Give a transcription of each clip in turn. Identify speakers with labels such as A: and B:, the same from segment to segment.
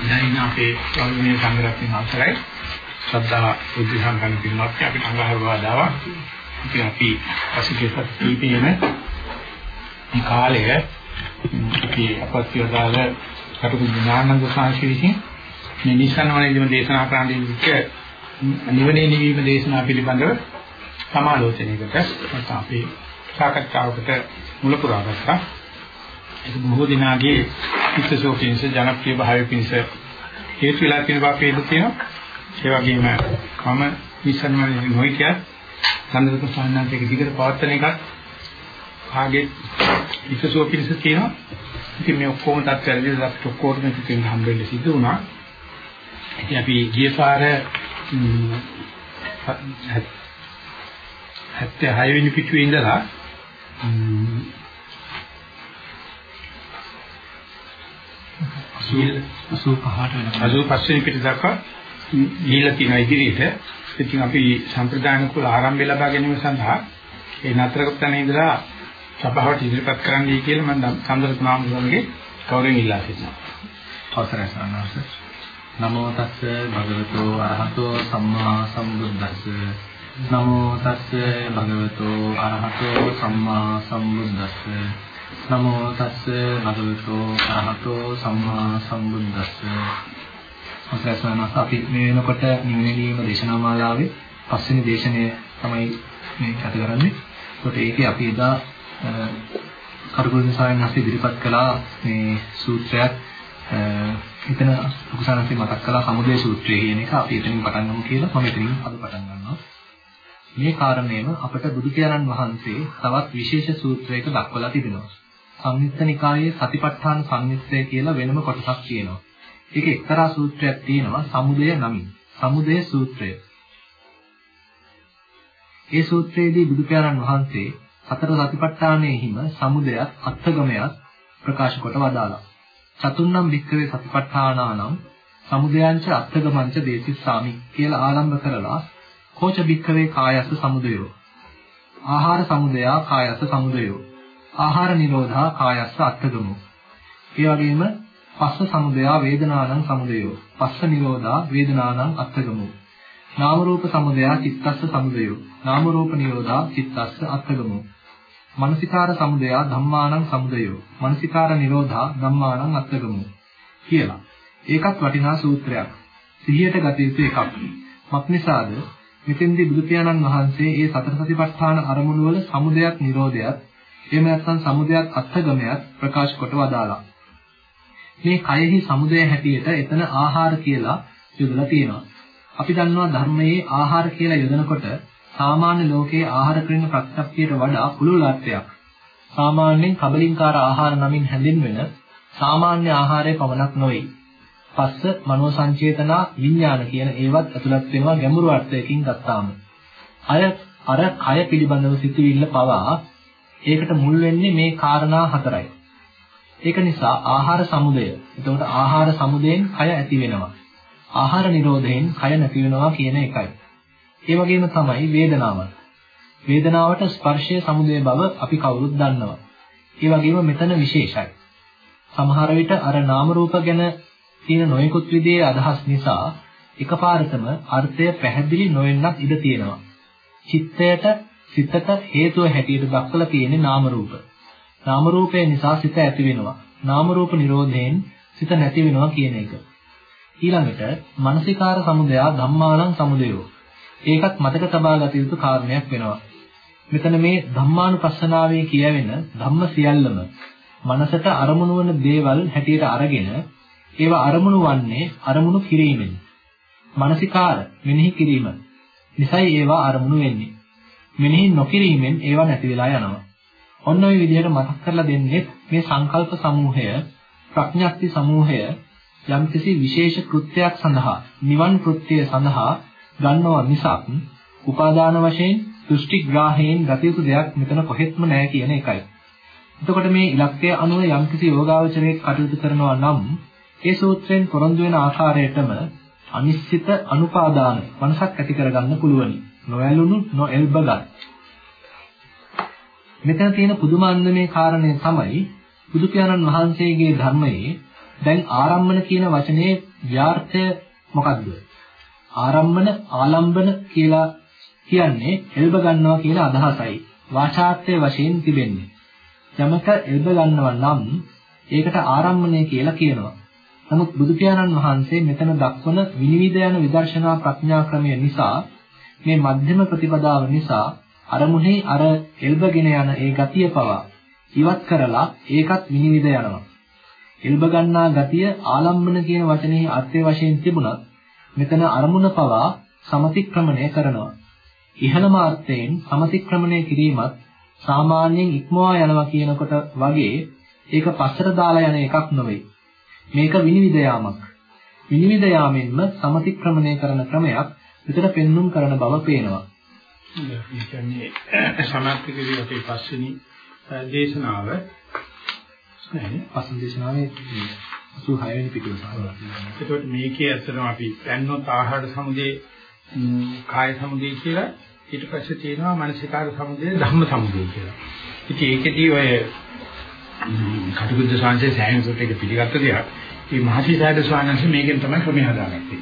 A: දැන් අපේ ගෞරවනීය සංඝරත්නයේ අවසරයි ශ්‍රද්ධා බුද්ධ සංගම් පින්වත් අපිට අංගහරුව ආදාවා. ඉතින් අපි පසුගිය සතියේම මේ කාලය අපි අපත්‍යදාල කටුකු ඥානන්ද සාංශවිසින් මේ නිසන්වනේදීම දේශනා කරන්න ඉච්ච නිවනේ නිවීම දේශනා පිළිබඳව සමාලෝචනයකට නැත්නම් අපි සාකච්ඡාවකට මුල පුරා ගත්තා. ඒක බොහෝ දිනාගේ හිතසෝකින්ස ජනප්‍රිය භාවය පිණිස හේතු වෙලා තියෙන බව පේන්න තියෙනවා. ඒ වගේම මම නිසන්වනේ නොහිටියත් සම්දක සාහනන්තයේ දිගට පවත්වන එකත් කාගේ හිතසෝ පිණිස තියෙනවා. ඉතින් මේ ඔක්කොම තත්ත්වයන්දී අපිට ඔක්කොම මේකෙන් හම්බෙන්න සිදු වුණා. ඉතින් අපි ගිය පාර 76 වෙනි පිටුවේ ඉඳලා
B: 85ට වෙනකම්
A: 85 වෙනි පිට දක්වා ගිහිල්ලා තියෙන ඉදිරියට ඉතින් අපි සම්ප්‍රදාන කුල ආරම්භය ලබා ගැනීම සඳහා ඒ නතරකට තැන ඉඳලා සභාවට ඉදිරිපත් කරන්නයි කියලා මම සම්දරත් නාමතුන්ගේ කවුරුන් ඉල්ලා සිටිනවා.
B: අවසරයි සන්නස. නමෝ තස්ස භගවතෝ අරහතෝ සම්මා සම්බුද්දස්ස. නමෝ තස්ස භගවතෝ අරහතෝ සම්මා සම්බුද්දස්ස. නමෝ තස්ස භගවතෝ අරහතෝ සම්මා සම්බුද්දස්ස. අවසරයි සන්නස අපි මේ වෙනකොට නිවෙලීම දේශනා මාලාවේ පස්වෙනි දේශනය තමයි මේ කතා කරන්නේ. ඒකට ඒකේ අපි එදා කරුගුරුන් සායන් හස්ති ඉදිරිපත් කළා මේ සූත්‍රයක් එතන ලොකුසානන්සේ මතක් කළා සමුදය සූත්‍රය කියන එක අපි එතනින් පටන් ගමු කියලා මම එතනින් අද පටන් ගන්නවා මේ කාරණේම අපට බුදු පියාණන් වහන්සේ තවත් විශේෂ සූත්‍රයක දක්වලා තිබෙනවා. සංයුත්ත නිකායේ සතිපට්ඨාන සංයුත්තය කියලා වෙනම කොටසක් තියෙනවා. ඒක එක්තරා සූත්‍රයක් තියෙනවා සමුදය නමින්. සමුදය සූත්‍රය. ඒ සූත්‍රයේදී බුදු පියාණන් වහන්සේ සතර සතිපට්ඨානයේහිම සමුදයත් අත්ථගමයත් ප්‍රකාශ කොට වදාළා. චතුන්නම් වික්කවේ සතිපට්ඨානානම් සමුදයංච අත්ථගමංච දේසිස්සාමි කියලා ආරම්භ කරලා කෝච වික්කවේ කායස්ස සමුදයෝ. ආහාර සමුදයා කායස්ස සමුදයෝ. ආහාර නිරෝධා කායස්ස අත්ථගමෝ. ඒ වගේම පස්ස සමුදයා වේදනානං සමුදයෝ. පස්ස නිරෝධා වේදනානං අත්ථගමෝ. නාම රූප සමුදයා චිත්තස්ස සමුදයෝ. නාම රූප නිරෝධා චිත්තස්ස අත්ථගමෝ. මනසිකාර සමුදයා ධම්මානං සමුදයෝ මනසිකාර නිරෝධා ධම්මානං අත්තගමු කියලා. ඒකත් වටිනා සූත්‍රයක්. සිහියට ගත යුතු එකක්. මක්නිසාද මෙතෙන්දී බුදු පියාණන් වහන්සේ මේ සතර සතිපට්ඨාන අරමුණු වල සමුදයක් නිරෝධයත් එහෙම නැත්නම් සමුදයක් අත්ථගමයක් ප්‍රකාශ කොට වදාලා. මේ කයෙහි සමුදය හැටියට එතන ආහාර කියලා යොදලා තියෙනවා. අපි දන්නවා ධර්මයේ ආහාර කියලා යොදනකොට සාමාන්‍ය ලෝකයේ ආහාර ක්‍රින ප්‍රත්‍යක්ෂයට වඩා පුළුල් අර්ථයක්. සාමාන්‍යයෙන් කබලින්කාර ආහාර නමින් හැඳින්වෙන සාමාන්‍ය ආහාරය පමණක් නොවේ. පස්ස මනෝ සංචේතනා විඥාන කියන ඒවත් ඇතුළත් වෙනවා ගැඹුරු අර්ථයකින් ගත්තාම. අය අර කය පිළිබඳව සිතුවිල්ල පවා ඒකට මුල් වෙන්නේ මේ කාරණා හතරයි. ඒක නිසා ආහාර සමුදය. එතකොට ආහාර සමුදයෙන් කය ඇති වෙනවා. ආහාර නිරෝධයෙන් කය නැති වෙනවා කියන එකයි. ඒ වගේම තමයි වේදනාවත්. වේදනාවට ස්පර්ශයේ සමුදය බව අපි කවුරුත් දන්නවා. ඒ වගේම මෙතන විශේෂයි. සමහර විට අර නාම රූප ගැන තියෙන නොයෙකුත් විදිහේ අදහස් නිසා එකපාරටම අර්ථය පැහැදිලි නොවෙන්නත් ඉඩ තියෙනවා. චිත්තයට සිතට හේතුව හැටියට දක්වලා තියෙන්නේ නාම රූප. නාම රූපය නිසා සිත ඇති වෙනවා. නාම රූප නිරෝධයෙන් සිත නැති වෙනවා කියන එක. ඊළඟට මානසිකාර සමුදය ධම්මානං සමුදයෝ ඒකත් මතක තබා ගත යුතු කාරණයක් වෙනවා. මෙතන මේ ධම්මානුපස්සනාවේ කියවෙන ධම්ම සියල්ලම මනසට අරමුණු වන දේවල් හැටියට අරගෙන ඒවා අරමුණු වන්නේ අරමුණු කිරීමෙන්. මානසිකාර මෙනෙහි කිරීම. නිසයි ඒවා අරමුණු වෙන්නේ. මෙනෙහි නොකිරීමෙන් ඒවා නැති වෙලා යනවා. ඔන්න ඔය විදිහට මතක් කරලා දෙන්නේ මේ සංකල්ප සමූහය ප්‍රඥාක්ති සමූහය යම්කිසි විශේෂ කෘත්‍යයක් සඳහා නිවන් කෘත්‍යය සඳහා ගන්නවා මිසක් උපාදාන වශයෙන් දෘෂ්ටි ග්‍රාහයෙන් ගත යුතු දෙයක් මෙතන කොහෙත්ම නැහැ කියන එකයි. එතකොට මේ ඉලක්කය අනුව යම්කිසි යෝගාවචරයක් කටයුතු කරනවා නම් ඒ සූත්‍රයෙන් පොරොන්දු වෙන ආකාරයටම අනිශ්චිත අනුපාදාන මනසක් ඇති කරගන්න පුළුවනි. නොඇලුණු නොඑල්බගත්. මෙතන තියෙන පුදුම අන්දමේ කාරණය තමයි බුදු පියාණන් වහන්සේගේ ධර්මයේ දැන් ආරම්මන කියන වචනේ ව්‍යාර්ථය මොකක්ද? ආරම්මන ආලම්බන කියලා කියන්නේ එල්බ ගන්නවා කියන අදහසයි. වාචාර්ථයේ වශයෙන් තිබෙන්නේ. යමක එල්බ ගන්නවා නම් ඒකට ආරම්මණය කියලා කියනවා. නමුත් බුදු පියාණන් වහන්සේ මෙතන දක්වන විනිවිද යන විදර්ශනා ප්‍රඥා ක්‍රමය නිසා මේ මධ්‍යම ප්‍රතිපදාව නිසා අරමුණේ අර එල්බගෙන යන ඒ ගතිය පවා ඉවත් කරලා ඒකත් විනිවිද යනවා. එල්බ ගන්නා ගතිය ආලම්බන කියන වචනේ අර්ථය වශයෙන් තිබුණත් මෙතන අරමුණ පවා සමතික්‍රමණය කරනවා. ඉහළම අර්ථයෙන් සමතික්‍රමණය කිරීමත් සාමාන්‍යයෙන් ඉක්මවා යනවා කියනකොට වගේ ඒක පස්සට දාලා යන එකක් නෙවෙයි. මේක විනිවිද යාමක්. විනිවිද යාමෙන්ම සමතික්‍රමණය කරන ක්‍රමයක් විතර පෙන්눔 කරන බව පේනවා.
A: ඒ කියන්නේ සමාප්තිකදී අපේ පස්වෙනි දේශනාව
B: නෑ පස්වෙනි දේශනාවේ 86 වෙනි පිටුව සාකච්ඡා.
A: ඒකට මේකේ ඇත්තටම අපි දැන්නොත් ආහාර සමුදේ කාය සමුදේ කියලා ඊට පස්සේ තියෙනවා මානසිකාර සමුදේ ධම්ම සමුදේ කියලා. ඉතින් ඒකෙදී ඔය කටුකුද්ද සංසේ සෑහෙන සොට එක පිළිගත්ත දෙයක්. මේ මහසිසාරද ස්වාමීන් වහන්සේ මේකෙන් තමයි ක්‍රමය හදාගත්තේ.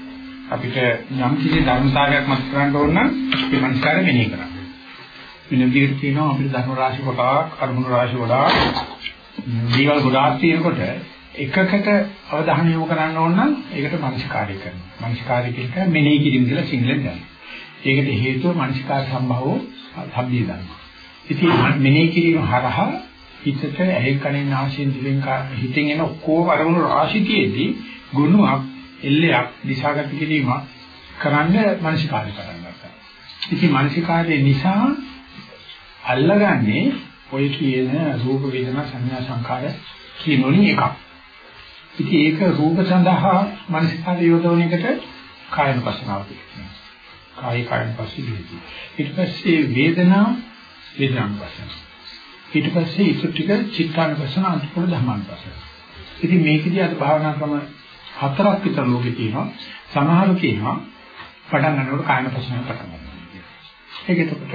A: අපිට යම් කිසි ධර්මතාවයක් මත කරන්න ඕන නම් ඒ මනසකාර මෙනෙහි කරන්න. වෙන විදිහට කියනවා අපිට ධර්ම රාශි කොටාක්, අරමුණු රාශි කොටාක්, දේවල් ගොඩාක් තියෙනකොට එකකට අවධානය යොමු කරන්න ඕන නම් ඒකට මනසකාරය කරනවා. මනසකාරය කියන්නේ මෙනෙහි කිරීම කියලා සිංහලෙන් ගන්නවා. ඒකට හේතුව මනසකාර සම්භවෝ සම්බී ගන්නවා. ඉතින් මෙනෙහි කිරීම හරහා හිතට ඇහි කනින් නාසයෙන් දිවෙන් හිතෙන් එන ඔක්කොම අරමුණු රාශිතියෙදී ගුණයක් එල්ලයක් දිශාගත කිරීමක් කරන්න මානසිකාරය කරන්න ගත්තා. ඉතින් මානසිකාරය නිසා අල්ලගන්නේ ඔය කියන රූප වේදනා සංඥා සංකාර කියනෝනි එකක්. ඉතින් ඒක රූප සඳහා මානසිකාරය යොදවන එකට කායන පස්සනාව කියනවා. කාය කායන පස්සේ ඊට පස්සේ වේදනා වේදනාන් පස්සනාව. ඊට පස්සේ ඉතුරු ටික චිත්තානුපස්සන අන්තිම ධර්මානුපස්සන. ඉතින් මේකදී අද භාවනා ක්‍රම හතරක් විතර ලෝකේ තියෙනවා. සමහරු කියනවා පටන් ගන්නකොට කායනුපස්සන පටන් ගන්නවා. ඒක එතකොට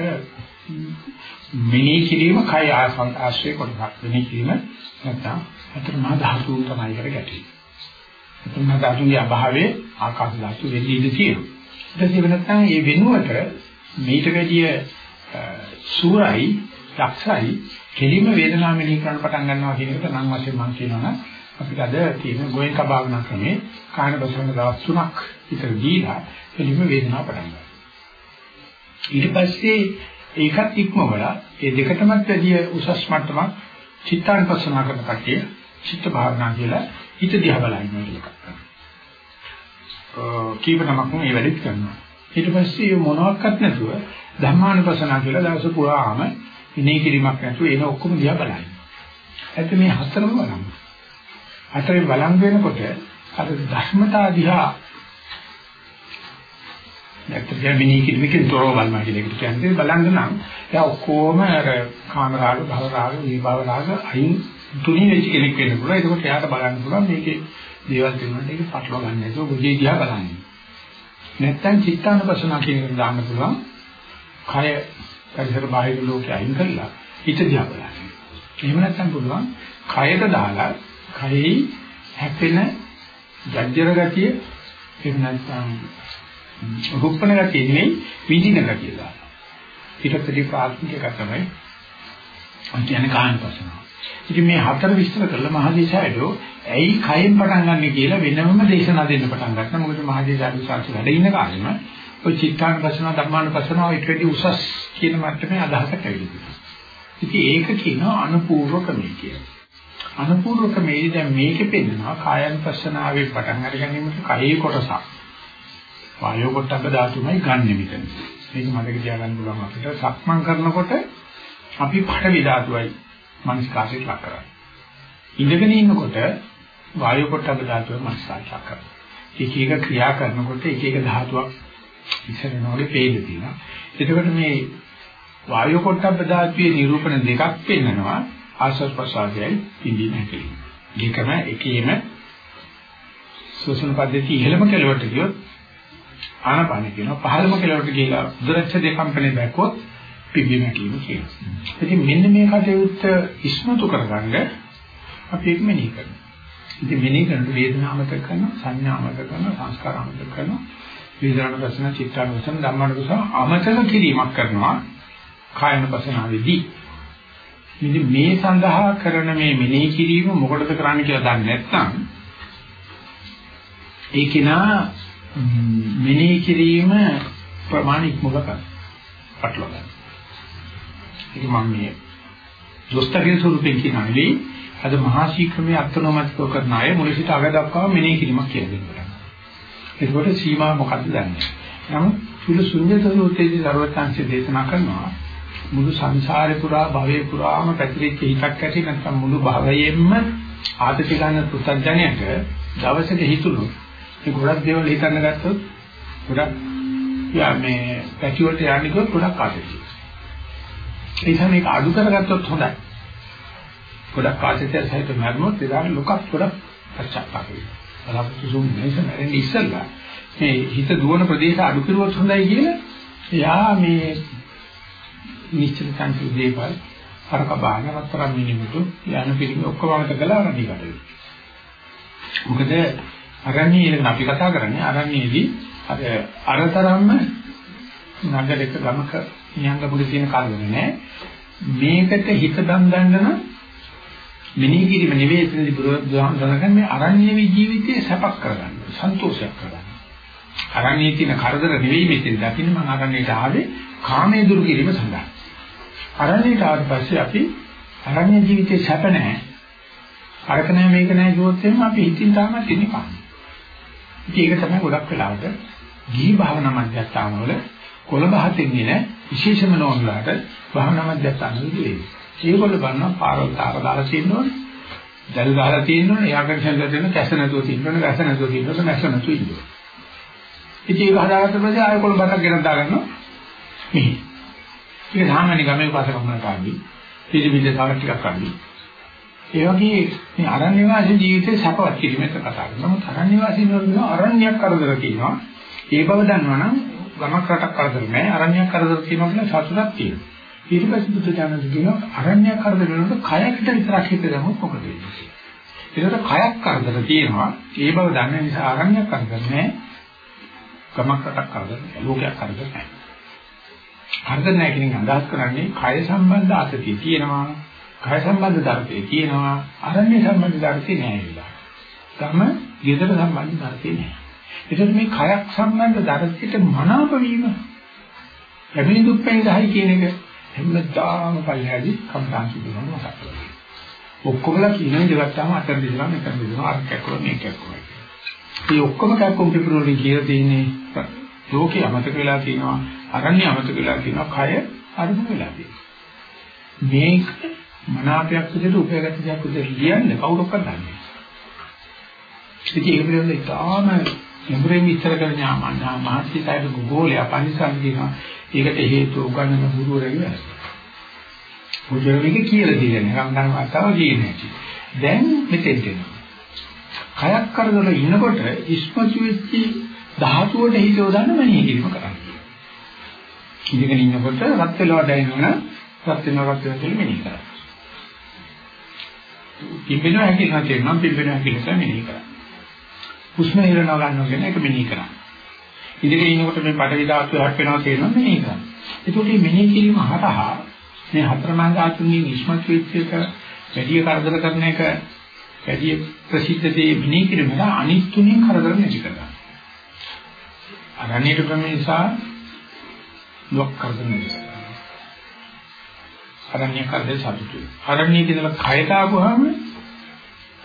A: මෙනෙහි කිරීම කය ආශ්‍රය කොටසක්. මෙනෙහි කිරීම නැත්නම් අතර මහා ධාතු තමයි කර ගැටේ. අතර මහා ධාතුගේ අභාවයේ ආකාශ ධාතු වෙන්නේ ඉඳී තියෙනවා. ඊට පස්සේ නැත්නම් මේ වෙනුවට මේට වැඩිය සූරයි දක්ෂයි කෙලිම වේදනාව මෙනෙහි කරන්න පටන් ගන්නවා කියන එකට නම් වශයෙන් මම කියනවා අපිට අද තියෙන ගෝයක භාවනා ක්‍රමේ කායන බසන දවස් තුනක් විතර දීලා කෙලිම වේදනාව පටන් ගන්නවා. ඊට පස්සේ ඒකත් ඉක්මවලා ඒ දෙකටමත් වැඩිය උසස් මට්ටමක් චිත්තානුපස්සනා කරන කට්ටිය චිත්ත භාවනා කියලා හිත දිහා බලන එක කරනවා. කීප නමක් මේ වැඩිත් කරනවා. ඊට පස්සේ මොනවත් නැතුව ධර්මානුපස්සනා කියලා දවස පුරාම ඉනේ කිරීමක් නැතුව එන ඔක්කොම දිහා බලන්න. ඇත්ත මේ හතරම බලන්න. හතරේ බලන් වෙනකොට අර ධර්මතා දිහා නැත්නම් මිනී කිරීමකින් තොරව බලනවා කියන එකට කියන්නේ බලන්න නම් එයා ඔක්කොම අර කාම රාග භව රාග විභව රාග අයින් තුනී වෙච්ච කෙනෙක් වෙන්න පුළුවන්. ඒකෝට එයාට බලන්න පුළුවන් මේකේ දේවල් තියෙනවා ඒක පටලවා ගන්න නැතුව බුද්ධිය දිහා බලන්න. නැත්නම් චිත්තානුපස්සනා කියන එක දාන්න පුළුවන්. කය පරිසර බාහිර ලෝකේ අයින් කරලා හිත දිහා බලන්න. එහෙම නැත්නම් පුළුවන් කයට දාලා කයෙහි හැපෙන ජජ්ජර ගතිය එහෙම නැත්නම් රුප්පණ ගතිය නෙමෙයි විඳින ගතිය දාලා. ඊට පස්සේ ප්‍රාථමික එක තමයි අන් කියන්නේ කායන පස්සනාව. ඉතින් මේ හතර විස්තර කරලා මහදේශයඩෝ ඇයි කයෙන් පටන් ගන්නෙ කියලා වෙනම දේශනා දෙන්න පටන් ගත්තා. මොකද මහදේශයඩෝ සාක්ෂි වැඩ ඉන්න කාලෙම ඔය චිත්තානුපස්සන ධර්මානුපස්සනාව ඊට වැඩි උසස් කියන මට්ටමේ අදහසක් ඇවිල්ලා. ඉතින් ඒක කියනවා අනුපූර්ව ක්‍රමය කියලා. අනුපූර්ව ක්‍රමයේ දැන් මේකෙ පෙන්නනවා කායනුපස්සනාවේ පටන් අරගැනීමට කයේ කොටසක්. වායෝ කොටක ධාතුමයි ගන්න මෙතන. මේක මතක තියාගන්න පුළුවන් අපිට සක්මන් කරනකොට අපි පඨවි ධාතුවයි මනස්කාරයට ලක් කරන්නේ. ඉඳගෙන ඉන්නකොට වායෝ කොටක ධාතුව මනස්කාරයට ලක් කරනවා. එක එක ක්‍රියා කරනකොට එක එක ධාතුවක් ඉස්සරනෝගේ පේන්න තියෙනවා. එතකොට මේ වායු කොටබ්බ ධාතුවේ නිරූපණ දෙකක් පෙන්නනවා ආශ්වාස ප්‍රශ්වාසයයි ඉඳීම හැකීම. ඒකම එකේම ශ්වසන පද්ධතිය ඉහළම කෙලවට ගියොත් ආනපාන කියනවා පහළම කෙලවට ගිහලා උදරච්ඡ දෙකම්පනේ දැක්කොත් පිළිම හැකීම කියනවා. ඉතින් මෙන්න මේ කටයුත්ත ඉස්මතු කරගන්න අපි ඒක මෙනෙහි කරනවා. ඉතින් මෙනේ කරන වේදනාමත කරන සංඥාමත කරන සංස්කාරමත කරන වේදනාන ප්‍රශ්න චිත්තානුසන ධම්මානුසන අමතක කිරීමක් කරනවා කායන පසනාවේදී ඉතින් මේ සඳහා කරන මේ මෙනෙහි කිරීම මොකටද කරන්නේ කියලා දන්නේ නැත්නම් ඒ කෙනා මෙනෙහි කිරීම ප්‍රමාණික මොකක්ද පටලවා ගන්න. ඒක මම මේ දොස්තරගේ ස්වරූපෙන් කියනවා නෙවෙයි අද මහා ශීක්‍රමයේ අත්නොමතිකව කරන අය මුල සිට අග දක්වා මෙනෙහි කිරීමක් කියලා දෙනවා. ඒකට සීමා මොකක්ද දන්නේ. නමුත් චුල ශුන්‍යත සූත්‍රයේදී සර්වඥාන්සේ දේශනා කරනවා මුළු සංසාරේ පුරා භවයේ පුරාම පැතිරිච්ච හිතක් ඇති නැත්නම් මුළු භවයෙන්ම ආතති ගන්න පුත්‍ජණයට දවසක හිතුණු මේ ගොඩක් දේවල් හිතන්න ගත්තොත් ගොඩක් යා මේ පැටි වලට යන්නේ ගොඩක් ආතතියි. ඒ නිසා මේක අඩු කරගත්තොත් හොඳයි. ගොඩක් ආතතිය සහිත මරණොත් ඒදාන ලොකක් ගොඩක් පශ්චාත්තාප වෙනවා. බලාපොරොත්තු සුන් මේසන එන්නේ ඉස්සල්ලා මේ හිත දුවන ප්‍රදේශ අඩු කරුවොත් හොඳයි කියලා එයා මේ නිශ්චිත සංකල්ප දේවල් අරක බාන රත්තරන් මිනිමුතු යන පිළිම ඔක්කොම අමතක කරලා අරණි කටයුතු. මොකද අරණියේ අපි කතා කරන්නේ අරණියේදී අර අරතරම්ම නගරයක ගමක නියංග මුල තියෙන කාර්යය නෑ. මේකට හිත බඳින්න නම් මෙනෙහි කිරීම නෙවෙයි එතනදී බුදුහාම දරගන්නේ මේ අරණ්‍ය ජීවිතයේ සැපක් කරගන්න, සන්තෝෂයක් කරගන්න. අරණ්‍යයේ තියෙන කරදර නෙවෙයි මෙතන දකින්න මම අරණ්‍යයට ආවේ කාමයේ දුරු කිරීම සඳහා. අරණ්‍යයට ආවට පස්සේ අපි අරණ්‍ය ජීවිතේ සැප නැහැ. අරක නැහැ මේක නැහැ කිව්වොත් එහෙනම් අපි හිතින් තාමත් ඉන්නේ කාමයේ. ඉතින් ඒක තමයි ගොඩක් වෙලාවට ගිහි භාවනා මධ්‍යස්ථාන වල කොළඹ හතෙන් එන විශේෂම නෝන්ලාට භාවනා මධ්‍යස්ථාන වල දෙන්නේ. ඒගොල්ලෝ බලනවා පාරවල් තාර දාලා තියෙනවනේ. දැල් දාලා තියෙනවනේ. එයාකර්ෂණ කරන කැස නැතුව තියෙනවනේ. කැස නැතුව තියෙනවනේ. නැස නැතුව ඉන්නවා. ඉතින් ඒක හදාගත්ත පස්සේ ආයෙ කොළඹට ගෙනත් දාගන්නවා. මෙහි. ඒක සාමාන්‍ය ගමේ පාස ගමනට ආවි. පිළිවිද තව ටිකක් ආවි. ඒ වගේ මේ අරණ්‍ය වාසී ජීවිතේ සපවත් කිරීමට කතා කරනවා. නමුත් අරණ්‍ය වාසී නෝන අරණ්‍යයක් කරදර කියනවා. ඒ බව දන්නවනම් ගමක් රටක් කරදර නැහැ. අරණ්‍යයක් කරදර කියනවා කියලා සතුටක් තියෙනවා. ඊට පස්සේ බුදු දානද කියනවා අරණ්‍යයක් කරදර වෙනකොට කයකට විතරක් හිත දැමුවොත් මොකද වෙන්නේ? ඒකට කයක් කරදර තියෙනවා. ඒ බව දන්න නිසා අරණ්‍යයක් කරදර නැහැ. ගමක් රටක් කරදර නැහැ. ලෝකයක් කරදර නැහැ. කරදර නැහැ කියන අදහස් කරන්නේ කය සම්බන්ධ අතතිය තියෙනවා. කය සම්බන්ධ ධර්මයේ තියෙනවා. අරණ්‍ය සම්බන්ධ ධර්මයේ නැහැ විලා. තම ගෙදර සම්බන්ධ ධර්මයේ නැහැ. ඒකට මේ කයක් සම්බන්ධ ධර්මයට මනාප වීම ලැබෙන දුක්පෙන් ගහයි කියන එක හැමදාම පල්ලෑදී කම්පාන් සිදුවන මතක් කරගන්න. ඔක්කොමලා කියන ඉඳගත්තාම අතර දිහා මෙතන දිහා අර කැක්කෝ මේ කැක්කෝ. මේ ඔක්කොම කැක්කෝ පිපුරුලින් කියලා තියෙන්නේ ලෝකේ අමතක වෙලා තියෙනවා අරණ්‍ය අමතක වෙලා තියෙනවා කය අරුම වෙලා තියෙනවා. මේක මනාපයක් විදිහට උපයගත දෙයක් විදිහට ලියන්නේ කවුරක්වත් දන්නේ නැහැ. ඉතින් ඒක පිළිබඳව ඉතාම ඉඹරෙන් ඉස්සර කරන ඥාමනා මහත්සිතයිද ගෝලය පරිසම් කියනවා. ඒකට හේතුව උගන්නන ගුරුවරයෙක්. උජරෙක කියලා දෙන්නේ ගංගන වතාව කියන්නේ. දැන් මෙතෙන්ට එනවා. කයක් කරදර ඉන්නකොට ඉස්මතු වෙච්ච ධාතුවට හිත යොදන්න මනේ කිරීම කරන්නේ. ඉඳගෙන ඉන්නකොට රත් වෙලා දැනෙනවනම් රත් වෙනවා රත් වෙනවා කියලා මෙනෙහි කරා. පිම්බෙනවා හැකිනවා කියනවා පිම්බෙනවා හැකිනවා මෙනෙහි කරා. හුස්ම හිරනවා ගන්නවා කියන එක මෙනෙහි කරා. ඉදිරියේ ඉනකොට මේ පඩවි ධාතුවක් වෙනවා කියනවා මෙනෙහි කරනවා. ඒකෝට මේ මෙනෙහි කිරීම හරහා මේ හතරමහා ධාතුන්ගේ නිෂ්මත් වෙච්චක වැඩි කරදර කරන එක වැඩි ප්‍රසිද්ධදී මෙනෙහි කිරීම නිසා අනිත් තුنين කරදර නැති කරනවා. අරණ්‍යයට ප්‍රමේ නිසා ලොක් කරදර නැති අරණ්‍ය කරදර සතුටුයි. අරණ්‍යයේ ඉඳලා කයට ආවම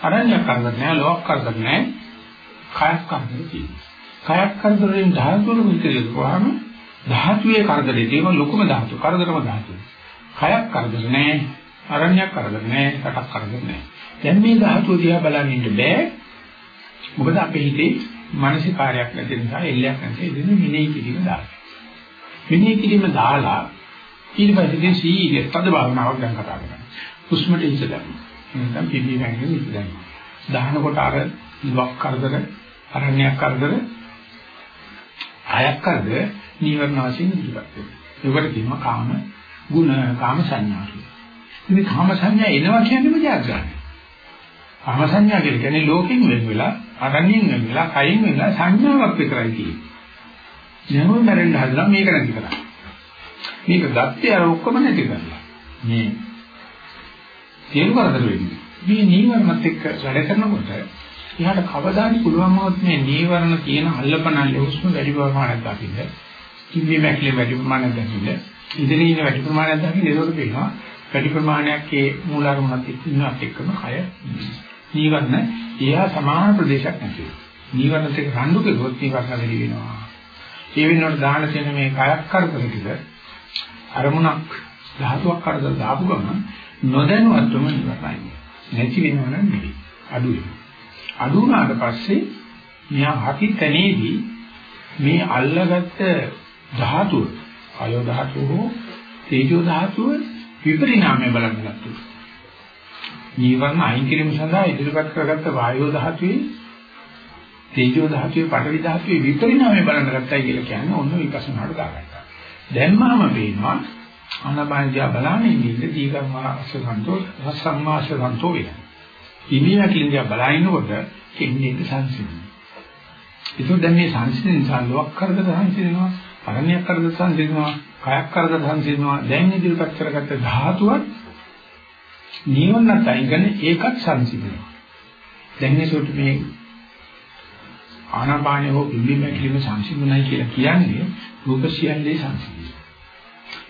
A: අරණ්‍ය කරදර නෑ ලෝක කරදර නෑ කායස් කරදර තියෙනවා. කයක් කරදරෙන් ධාතුවල විතරේකවම ධාතුවේ කරදරේ තියෙන ලොකුම ධාතු, කරදරම ධාතු. කයක් කරදර නෑ, අරණ්‍යයක් කරදර නෑ, රටක් කරදර නෑ. දැන් මේ ධාතුව දිහා බලන්න ඉන්න බෑ. මොකද අපේ හිතේ මානසික කාර්යයක් නැති නිසා එල්ලයක් නැති ඉතින් මිනේ කිරීම දාලා. මිනේ කිරීම දාලා ඊට පස්සේ සීයේ තද භාවනාවක් දැන් කතා කරනවා. හුස්මට හිත දැම්ම. නැත්නම් පිම්බි නැගෙන හිත දැම්ම. දහනකොට අර ඉවක් කරදර, අරණ්‍යයක් කරදර, අයක් කරදර නීවරණ වශයෙන් ඉදිරිපත් වෙනවා. ඒකට කියනවා කාම ගුණ, කාම සංඥා කියලා. ඉතින් කාම සංඥා එනවා කියන්නේ මොකක්ද? කාම සංඥා කියලා කියන්නේ ලෝකෙන් වෙන වෙලා, අරණියෙන් වෙන වෙලා, කයින් වෙන වෙලා සංඥාවක් විතරයි තියෙන්නේ. නැවම මැරෙන්න හදලා මේක නැති කරා. මේක ගත්තේ අර ඔක්කොම නැති කරලා. මේ තේරු කරදර වෙන්නේ. මේ නීවරණත් එක්ක වැඩ කරනකොට එයාට කවදාද පුළුවන් වුණොත් මේ නීවරණ කියන අල්ලපනල්ලේ හුස්ම වැඩි ප්‍රමාණයක් දකින්න. කිම්බි මැක්ලේ වැඩි ප්‍රමාණයක් දකින්න. ඉදිරියේ ඉන්න වැඩි ප්‍රමාණයක් දකින්න ඒකට පේනවා වැඩි ප්‍රමාණයක් ඒ මූලාරමුණත් එක්ක ඉන්නත් එක්කම කය නීවරණ එයා සමාන ප්‍රදේශයක් නැති වෙනවා. නීවරණත් එක්ක රණ්ඩු කෙරුවොත් නීවරණ වැඩි වෙනවා. ඒ වෙනකොට දාන තියෙන මේ කයක් කරදර ටික අරමුණක් ධාතුවක් කරදර දාපු ගමන් නොදැනුවත්වම ඉවරයි. නැති වෙනව නම් නෙවෙයි. අඩු වෙනවා. අඩු වුණාට පස්සේ මෙයා හකි තැනේදී මේ අල්ලගත්ත ධාතුව, අයෝ ධාතුව හෝ තේජෝ ධාතුව විපරිණාමය බලන්න ගත්තා. ජීවන අයින් කිරීම සඳහා ඉදිරිපත් කරගත්ත වායෝ ධාතුවේ තේජෝ ධාතුවේ පඨවි ධාතුවේ විපරිණාමය බලන්න ගත්තයි කියලා කියන්නේ ඔන්න විපස්සනාට දාගත්තා. දැන්මම පේනවා ආනාපානජා බලන්නේ ඉන්නේ දීගම්මාස සන්තෝ රසම්මාස සන්තෝ වෙනවා. ඉමියා කියන්නේ බලනකොට කෙන්නේ සංසිඳන. ඒක දැන් මේ සංසිඳන නිසා ලෝක කරදර සංසිඳනවා, අරණ්‍යයක් කරදර සංසිඳනවා, කයක් කරදර සංසිඳනවා. දැන් ඉදිරිපත් කරගත්ත ධාතුවත් නිවන්නත් අයින් කරන ඒකත් සංසිඳනවා. දැන් මේකට මේ ආනාපානය හෝ පිළිමය කියන සංසිඳුණයි කියලා කියන්නේ රූප සියල්ලේ සංසිඳන.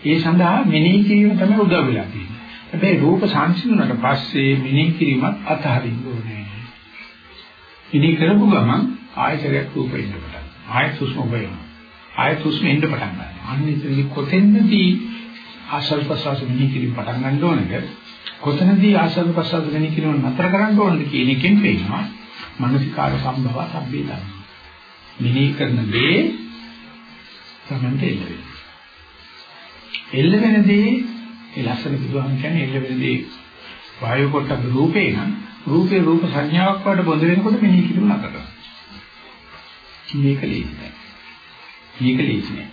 A: ඒ සඳහා මෙනෙහි කිරීම තමයි උදව් වෙලා තියෙන්නේ. හැබැයි රූප සංසිඳුණාට පස්සේ මෙනෙහි කිරීමත් අතහරින්න ඕනේ. ඉනි කරපු ගමන් ආයතරයක් රූපෙන්න පටන්. ආයත සුස්ම වෙනවා. ආයත සුස්ම එන්න පටන් ගන්නවා. අන්න ඉතින් කොතෙන්දදී ආසල් ප්‍රසවාස මෙනෙහි කිරීම පටන් ගන්න ඕනද? කොතනදී ආසල් ප්‍රසවාස මෙනෙහි කිරීම නතර කරන්න ඕනද කියන එකෙන් පේනවා. මානසිකාර සම්භව සම්බේ ධර්ම. මෙනෙහි කරන දේ තමයි එන්නේ. එල්ල වෙන දේ ඒ ලස්සන බුදුහාම කියන්නේ එල්ල වෙන දේ වායු කොටක රූපේ නම් රූපේ රූප සංඥාවක් වඩ බොඳ වෙනකොට මෙනෙහි කිරීම නතර මේක ලේසි නෑ. මේක ලේසි නෑ.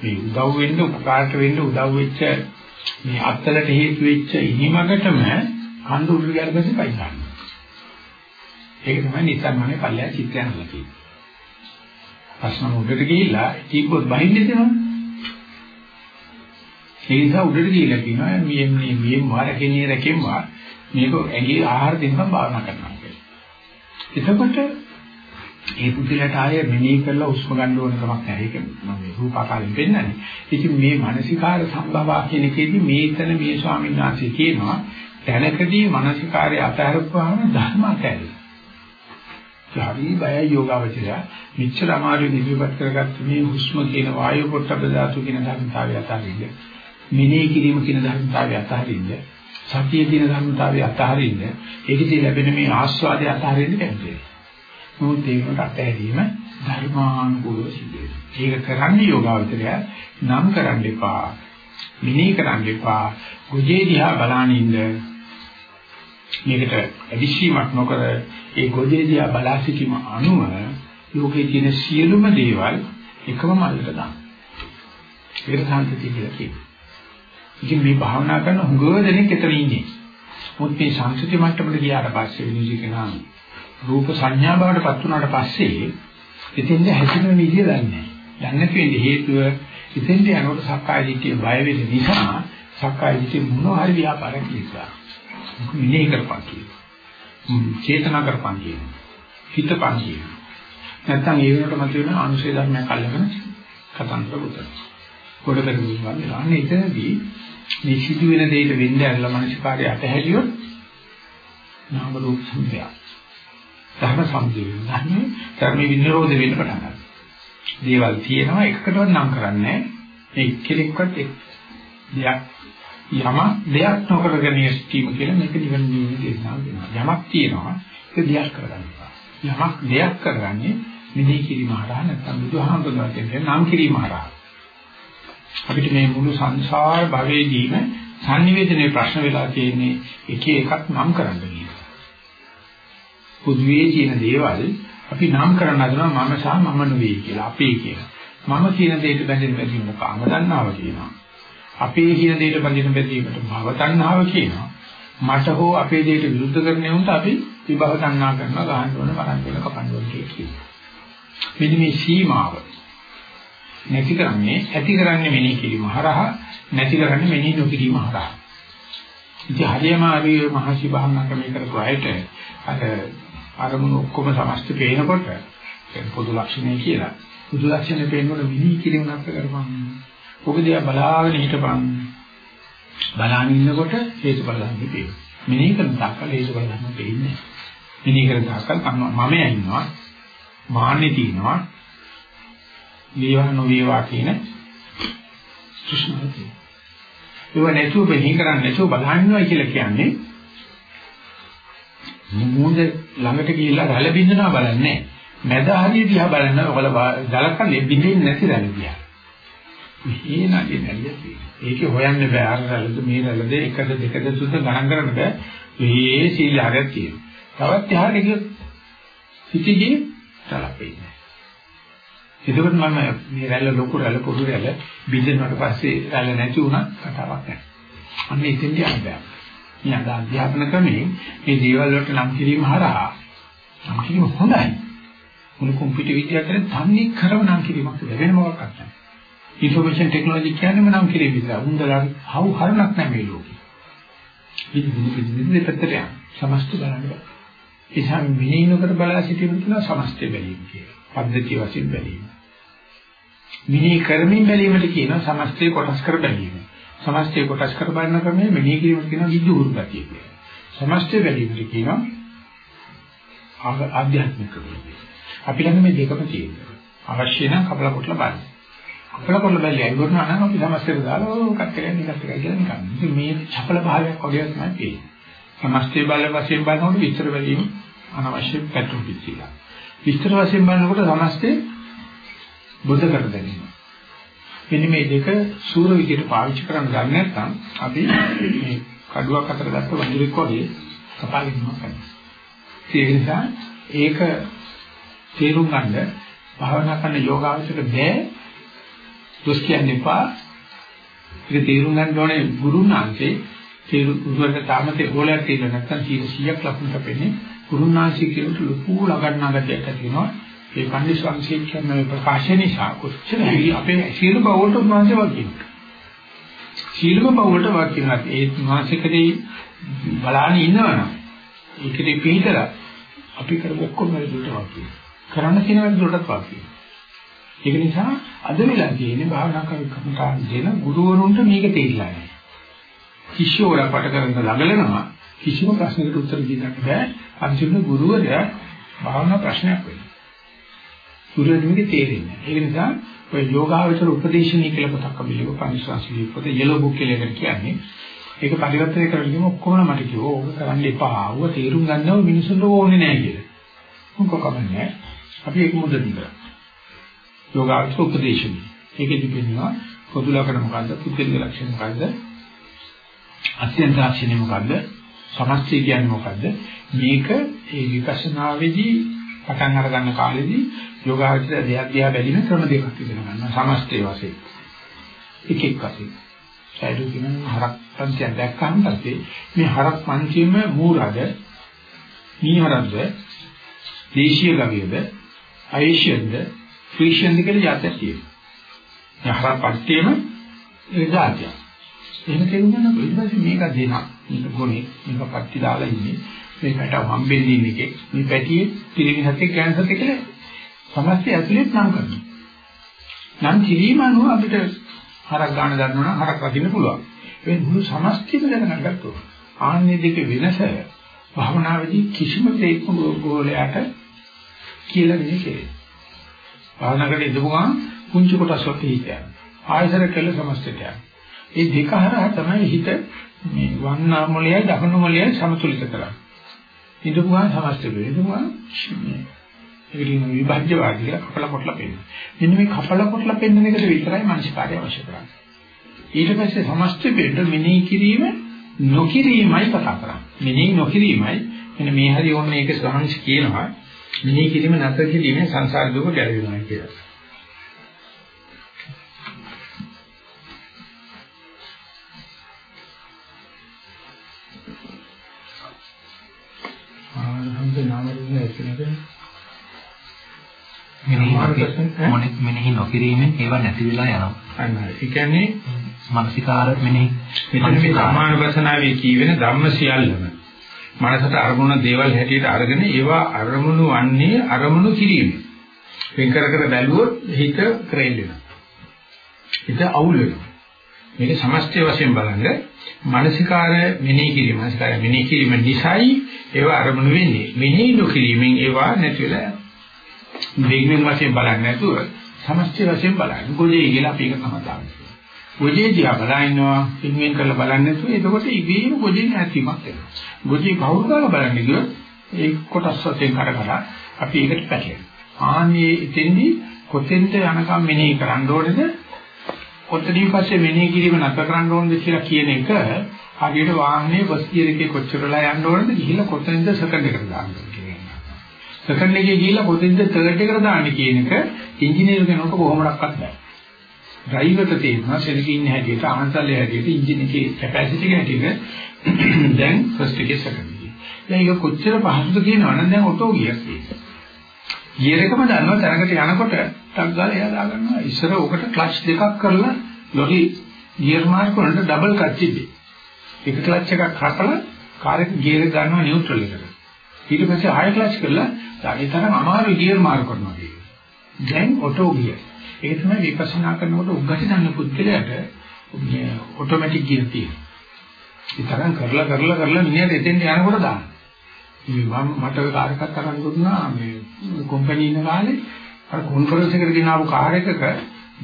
A: මේ උදව් වෙන්න උපකාරට වෙන්න උදව් වෙච්ච මේ අත්තලට හේතු වෙච්ච ඉනිමකටම කඳු උඩු ගැලපෙන්නේ පයිසන්න. ඒක තමයි නිසන්මනේ පල්ලෙය චිත්‍රයන් හදලා තියෙන්නේ. ප්‍රශ්න උඩට ගිහිල්ලා තිබ්බොත් බහින්නේ දෙනවා. ඒ නිසා උඩට ගිහිල්ලා කියනවා මේ මේ මේ මාරකෙනිය රැකෙම්වා මේක ඇඟේ ආහාර දෙන්න භාවනා කරනවා කියලා. එතකොට ඒ පුදුලට ආයේ මෙනෙහි කරලා උස්ම ගන්න ඕන කමක් නැහැ. ඒක මම මේ රූපාකාරයෙන් පෙන්නන්නේ. ඉතින් මේ මානසිකාර සම්භවා කියන එකේදී මේතන මේ ස්වාමීන් වහන්සේ කියනවා දැනකදී මානසිකාරය අතහැරපුවාම ධර්ම අතහැරෙනවා. හරි බයයි යෝගාවචරය මෙච්චර අමාරු නිවිපත් කරගත්ත මේ හුස්ම කියන වායු පොට්ටබ ධාතු කියන ධර්මතාවය අතහැරින්න මෙනෙහි කිරීම කියන ධර්මතාවය අතහරින්න සතිය කියන ධර්මතාවය අතහරින්න ඒකදී ලැබෙන මේ ආස්වාදය අතහරින්න කැමතියි. මොකද ඒකට අතහැරීම ධර්මානුකූලව සිද්ධ වෙනවා. ඒක කරන්නේ යෝගාවචරය නම් කරන්න එපා. මෙනෙහි කරන්න එපා. ගොජේ දිහා බලාගෙන ඉන්න මේකට අදිශීමක් නොකර ඒ ගොජේ දිහා බලා සිටීම අනුව ලෝකයේ තියෙන සියලුම දේවල් එකම මල්ලට දාන්න. ඒකට සාන්තිය කියලා කියනවා. ඉතින් මේ භාවනා කරන හුඟව දෙනෙක් එතන ඉන්නේ. මොකද මේ සංස්කෘතිය මට්ටමට ගියාට පස්සේ විනිවිදකනා රූප සංඥා බවට පත් වුණාට පස්සේ ඉතින්ද හැදෙන විදිය දන්නේ නැහැ. දන්නේ නැති හේතුව ඉතින්ද යනකොට සක්කාය දිට්ඨිය බය වෙන නිසා සක්කාය දිට්ඨිය මොනවා හරි ව්‍යාපාරයක් කියලා. මෙනෙහි කරපන් කියනවා. චේතනා කරපන් කියනවා. හිතපන් කියනවා. නැත්තම් ඒ වෙනකොට මතුවෙන අනුශේ ධර්මයක් අල්ලගෙන කතන්දර උතන. කොට කරගන්නවා. අනේ එතනදී මේ සිදුවෙන දෙයට වෙන්න ඇරලා මනසිකාරය අතහැරියොත් නාම රූප සම්පය. ධර්ම සම්පූර්ණ ධර්ම ධර්ම විනිරෝධ වෙන්න පටන් ගන්නවා. දේවල් තියෙනවා එකකටවත් නම් කරන්නේ මේ එක්කෙනෙක්වත් එක් දෙයක් යම දෙයක් නොකරගෙන ඉස්ටීම කියලා මේක නිවන නිවන දේශනාව වෙනවා. යමක් තියෙනවා ඒක දෙයක් කරගන්න එපා. යමක් දෙයක් කරගන්නේ නිදී කිරීම හරහා නැත්නම් බුදුහාමුදුරුවෝ කියන්නේ නම් කිරීම හරහා. අපිට මේ මුළු සංසාර භවයේදීම sannivedanaye ප්‍රශ්න වෙලා තියෙන්නේ එක එකක් නම් කරන්න කියලා. පොදුවේ තියෙන දේවල් අපි නම් කරන්න හදනවා මම සහ මම නෙවෙයි කියලා අපේ කියලා. මම කියන දෙයට බැඳෙන බැඳීම කාම දන්නාව කියනවා. අපේ කියන දෙයට බැඳෙන බැඳීමට භව තණ්හාව කියනවා. මට හෝ අපේ දෙයට විරුද්ධ කරන්නේ වුණත් අපි විභව තණ්හා කරනවා ගහන්න ඕන වරන් දෙන කපන්න ඕන කියලා. මෙන්න මේ සීමාව නැති කරන්නේ ඇති කරන්නේ මෙනෙහි කිරීම හරහා නැති කරන්නේ මෙනෙහි නොකිරීම හරහා. ඉතින් හරියම අපි මහසි භාවනා ක්‍රමයේ කරපු අයට අර අරමුණු ඔක්කොම සමස්ත පේනකොට පොදු ලක්ෂණය කියලා. පොදු ලක්ෂණය පේනකොට මෙනෙහි කිරීම නැත්ත කරපන්. ඔබ දිහා බලාගෙන හිටපන්. බලාගෙන ඉන්නකොට හේතු බලන්නේ පේනවා. මෙනෙහි කරන තාක්කල් හේතු බලන්නේ පේන්නේ. මෙනෙහි කරන තාක්කල් මම ඉන්නවා. මාන්නේ තියෙනවා. වේවා නොවේවා කියන තෘෂ්ණාව තියෙනවා. ඒව නැතුව මෙහි කරන්නේ නැතුව බලන්නවා කියලා කියන්නේ මොමුද ළඟට ගිහිල්ලා රැළ බින්දනවා බලන්නේ මැද හරිය දිහා බලන්න ඔයාල ගලකන්නේ බින්දෙන්නේ නැති රැළ දිහා. මේ නැගේ නැල්ලේ ඒකේ හොයන්න බෑ අර රැළද මේ රැළද එකද දෙකද තුනද ගණන් කරන්න බෑ. මේ සීල හරියක් තියෙනවා. තවත් එහාට ගියොත් සිටිදී තලපෙන්නේ. එතකොට මම මේ රැළ ලොකු රැළ පොඩි රැළ බින්දෙනාට පස්සේ රැළ නැති වුණා කතාවක් නැහැ. අන්න ඉතින් යන්න බෑ. මේ අද අධ්‍යාපන ක්‍රමේ මේ දේවල් වලට නම් කිරීම හරහා නම් කිරීම හොඳයි. මොන කොම්පියුටර් විද්‍යාවෙන් තන්නේ කරව නම් කිරීමක් වෙන මොකක්වත් නැහැ. ইনফরমේෂන් ටෙක්නොලොජි කියන්නේම නම් කිරීම විතරයි. උන්දලා හවු හරණක් නැහැ මේ ලෝකේ. විද්‍යාවේ පැත්තට යන සමස්ත බලන්න බෑ. ඒ සම් විනීනකට බලා සිටීම තුළ සමස්තය බැලීම කියනවා. පද්ධතිය වශයෙන් බැලීම. මෙනෙහි කරමින් බැලීමට කියනවා සමස්තය කොටස් කර බැලීම. සමස්තය කොටස් කර බලන ක්‍රමය මෙනෙහි කිරීමට කියනවා විදුහුරු ගතිය කියලා. සමස්තය බැලීමට කියනවා ආධ්‍යාත්මික ක්‍රමය. අපි ළඟ මේ දෙකම තියෙනවා. අවශ්‍ය නම් කපල කොටලා බලන්න. කපල කොටලා බැලුවා ඉවරනා නම් අපි සමස්තයට දාලා ඕකත් කරන්නේ ඉස්සත් එකයි කියලා නිකන්. ඉතින් මේ චපල භාවයක් වගේ තමයි තියෙන්නේ. සමස්තය බල වශයෙන් බලනකොට විස්තර බැලීම අනවශ්‍ය පැතුම් පිටිලා. විස්තර වශයෙන් බලනකොට සමස්තය බුද්ධ කර ගැනීම. මෙන්න මේ දෙක සූර විදියට පාවිච්චි කරන්න ගන්න නැත්නම් අපි මේ කඩුවක් අතර ගත්ත වඳුරෙක් වගේ කපාගෙන යනවා කරන්නේ. ඒ නිසා ඒක තේරුම් ගන්න භාවනා කරන යෝගාවචර බෑ දොස් කියන්න එපා. ඒක තේරුම් ගන්න ඕනේ ගුරුනාංශේ තේරුම් ගුරුවරට තාමතේ ඕලයක් තියෙන නැත්නම් 100ක් ලකුණු කපෙන්නේ ගුරුනාංශික කියනට ලොකු ලගන්නාගතියක් ඇති වෙනවා. ඒ පන්දිස් වංශයෙන් කරන ප්‍රකාශය නිසා කොච්චර අපේ සීල බවලට උන්වහන්සේ වකිනවා. සීලම බවලට වකිනවා. ඒ මාසිකදී බලාගෙන ඉන්නවනම් ඒකේ පිළිතර අපි කරපු ඔක්කොම වැඩිදුරට වකිනවා. කරන්න කියන වැඩිදුරටත් වකිනවා. ඒක නිසා අද වෙලා තියෙන්නේ භාවනා කරන දෙන ගුරුවරුන්ට මේක තේරිලා නැහැ. ශිෂ්‍යෝලා පට කරන ළඟලනවා කිසිම ප්‍රශ්නකට උත්තර දෙන්න බෑ. අන්තිමට ගුරුවරයා භාවනා ප්‍රශ්නයක් වෙනවා. සූර්යදෙමගේ තේරෙන්නේ. ඒක නිසා ඔය යෝගාවචර උපදේශනීය කියලා පොතක් අපි ලියව පරිශ්‍රාසී පොත යෙලෝ බුක් කියලා එකට කියන්නේ. ඒක පරිවර්තනය කරගෙන ඔක්කොම මට කිව්වා ඕක කරන්න එපා. ඌව තේරුම් ගන්නව මිනිසුන්ට ඕනේ නැහැ කියලා. මොකක් කමන්නේ. අපි ඒක මුදල් දීලා. යෝගාවචර උපදේශනීය. ඒකෙදි කියනවා පොදු ලක්ෂණ මොකද්ද? පුද්ගලික ලක්ෂණ මොකද්ද? අත්‍යන්ත ලක්ෂණ මොකද්ද? සමස්තය කියන්නේ මොකද්ද? මේක ඒ විපස්සනාවේදී පටන් අර ගන්න කාලෙදී යෝගාචර දෙයක් දිහා බැලීම ක්‍රම දෙකක් තිබෙනවා ගන්න. සමස්තය වශයෙන්. එක එක වශයෙන්. සයිඩු කියන හරක් පන්තියක් දැක්කම පස්සේ මේ හරක් පන්තියම මූරද මීහරද්ද දේශීය ගවියද අයේෂියන්ද ෆ්‍රීෂියන්ද කියලා જાතියක් තියෙනවා. මේ හරක් පන්තියම ඒ જાතිය. එහෙම තේරුම් ගන්න ඊට පස්සේ මේක දෙනක් මේක ගොනේ මේක පත්ති දාලා ඉන්නේ මේකට හම්බෙන්නේ ඉන්නේ එකේ මේ පැටියේ පිරිමි හතේ කැන්සර් එක කියලා සමස්තය ඇතුළේ නම් කරනවා. නම් කිරීම අනුව අපිට හරක් ගන්න ගන්නවා නම් හරක් රකින්න පුළුවන්. ඒ මුළු සමස්තයම දැනගන්න ගත්තොත් ආන්නේ දෙක වෙනස භාවනාවේදී කිසිම දෙයක ගෝලයට කියලා දෙන්නේ කෙරේ. භාවනාවකට ඉඳපු ගමන් කුංචි කොටස් වලට හිතයක්. ආයතන කළ සමස්තයට යනවා. ඒ දෙක හරහා තමයි හිත මේ වන්න මොලයයි දකුණු මොලයයි සමතුලිත කරන්නේ. ඉඳපු ගමන් සමස්ත වෙනවා. ඉඳපු ගමන් ඒකලින් විභජ්‍යවාදී කියලා කපලා කොටලා පෙන්නන. මෙන්න මේ කපලා කොටලා පෙන්නන එකට විතරයි මානසිකාරය අවශ්‍ය කරන්නේ. ඊට පස්සේ සමස්ත වෙන්න මෙනෙහි කිරීම නොකිරීමයි කතා කරන්නේ. මෙනෙහි නොකිරීමයි මෙන්න මේ හරි ඕනේ ඒක සාංශ කියනවා. මෙනෙහි කිරීම නැතර කිරීම සංසාර දුක ගැලවෙනවා කියලා. ආරහ අන්ත නාම රූප ඇතිවෙනද
B: මෙනෙහි මෙනෙහි නොකිරීමෙන් ඒවා නැති වෙලා යනවා.
A: අන්නයි. ඒ කියන්නේ
B: මානසිකාර මෙනෙහි
A: මෙතන මේ ධර්මානුපස්සනාවේ කියවෙන ධම්ම සියල්ලම මනසට අරමුණ දේවල් හැටියට අරගෙන ඒවා අරමුණු වන්නේ අරමුණු කිරීම. වෙන් කර කර බැලුවොත් හිත ක්‍රේල් වෙනවා. හිත අවුල් වෙනවා. මේක සමස්තය වශයෙන් බලන්න මානසිකාර මෙනෙහි කිරීම මානසිකාර මෙනෙහි කිරීම නිසායි ඒවා අරමුණු වෙන්නේ. මෙනෙහි නොකිරීමෙන් ඒවා නැති වෙලා යනවා. වෙග්මෙන් වශයෙන් බලන්නේ නැතුව සමස්තය වශයෙන් බලන්න. ගොඩේ කියලා අපි එක සමතාවයි. ගොජේ දිහා බලනවා පින්වෙන් කරලා බලන්නේ නැතුව එතකොට ඉබේම ගොජේ නැතිවීමක් වෙනවා. ගොජේ කවුරු කරලා බලන්නේ කියොත් ඒ කොටස් වශයෙන් කර කර අපි ඒකට පැටලෙනවා. ආන්නේ එතෙන්දී කොතෙන්ද යනකම් මෙනෙහි කරන්න ඕනේද? කොතනින් පස්සේ මෙනෙහි කිරීම නැතර කරන්න ඕනද කියලා කියන එක හරියට වාහනේ බස් ගියර් එකේ කොච්චරලා යන්න ඕනද ගිහිල්ලා කොතෙන්ද සෙකන්ඩ් එකට දාන්න ඕනද කියන එක. සෙකන්ඩ් එකේ ගිහිල්ලා කොතෙන්ද තර්ඩ් එකට දාන්න කියන එක ඉංජිනේරු කෙනෙකුට කොහොමඩක්වත් බෑ. ඩ්‍රයිවර්ට තේරෙනවා සෙල්කේ ඉන්න හැටියට ආන්සල්ලේ හැටියට එන්ජින් එකේ කැපැසිටි එක හැටියට දැන් ෆස්ට් එකේ සෙකන්ඩ් එකේ. දැන් ඒක කොච්චර පහසුද කියනවනම් දැන් ඔටෝ ගියර් තියෙනවා. ගියර් එකම දන්නවා තැනකට යනකොට ටක් ගාලා එයා දාගන්නවා. ඉස්සර ඔකට ක්ලච් දෙකක් කරලා ලොරි ගියර් මාර්ග වලට ඩබල් ක්ලච් තිබේ. එක ක්ලච් එකක් හකලා කාර් එක ගියර් එක ගන්නවා නියුට්‍රල් එකට. ඊට පස්සේ ආයෙ ක්ලච් කරලා ඒ තරම් අමාරු ගියර් මාර්ග කරනවා කියන්නේ. දැන් ඔටෝ ගියර් ඒක තමයි විපස්සනා කරනකොට උග්ගටි දන්න පුද්ගලයාට ඔටෝමැටික් ගියර් තියෙනවා. ඒ තරම් කරලා කරලා කරලා මිනිහට එතෙන් යනකොට දාන්න. මේ මම මට කාර් එකක් අරන් දුන්නා මේ කම්පැනි ඉන්න කාලේ අර කොන්ෆරන්ස් එකට ගෙන ආපු කාර් එකක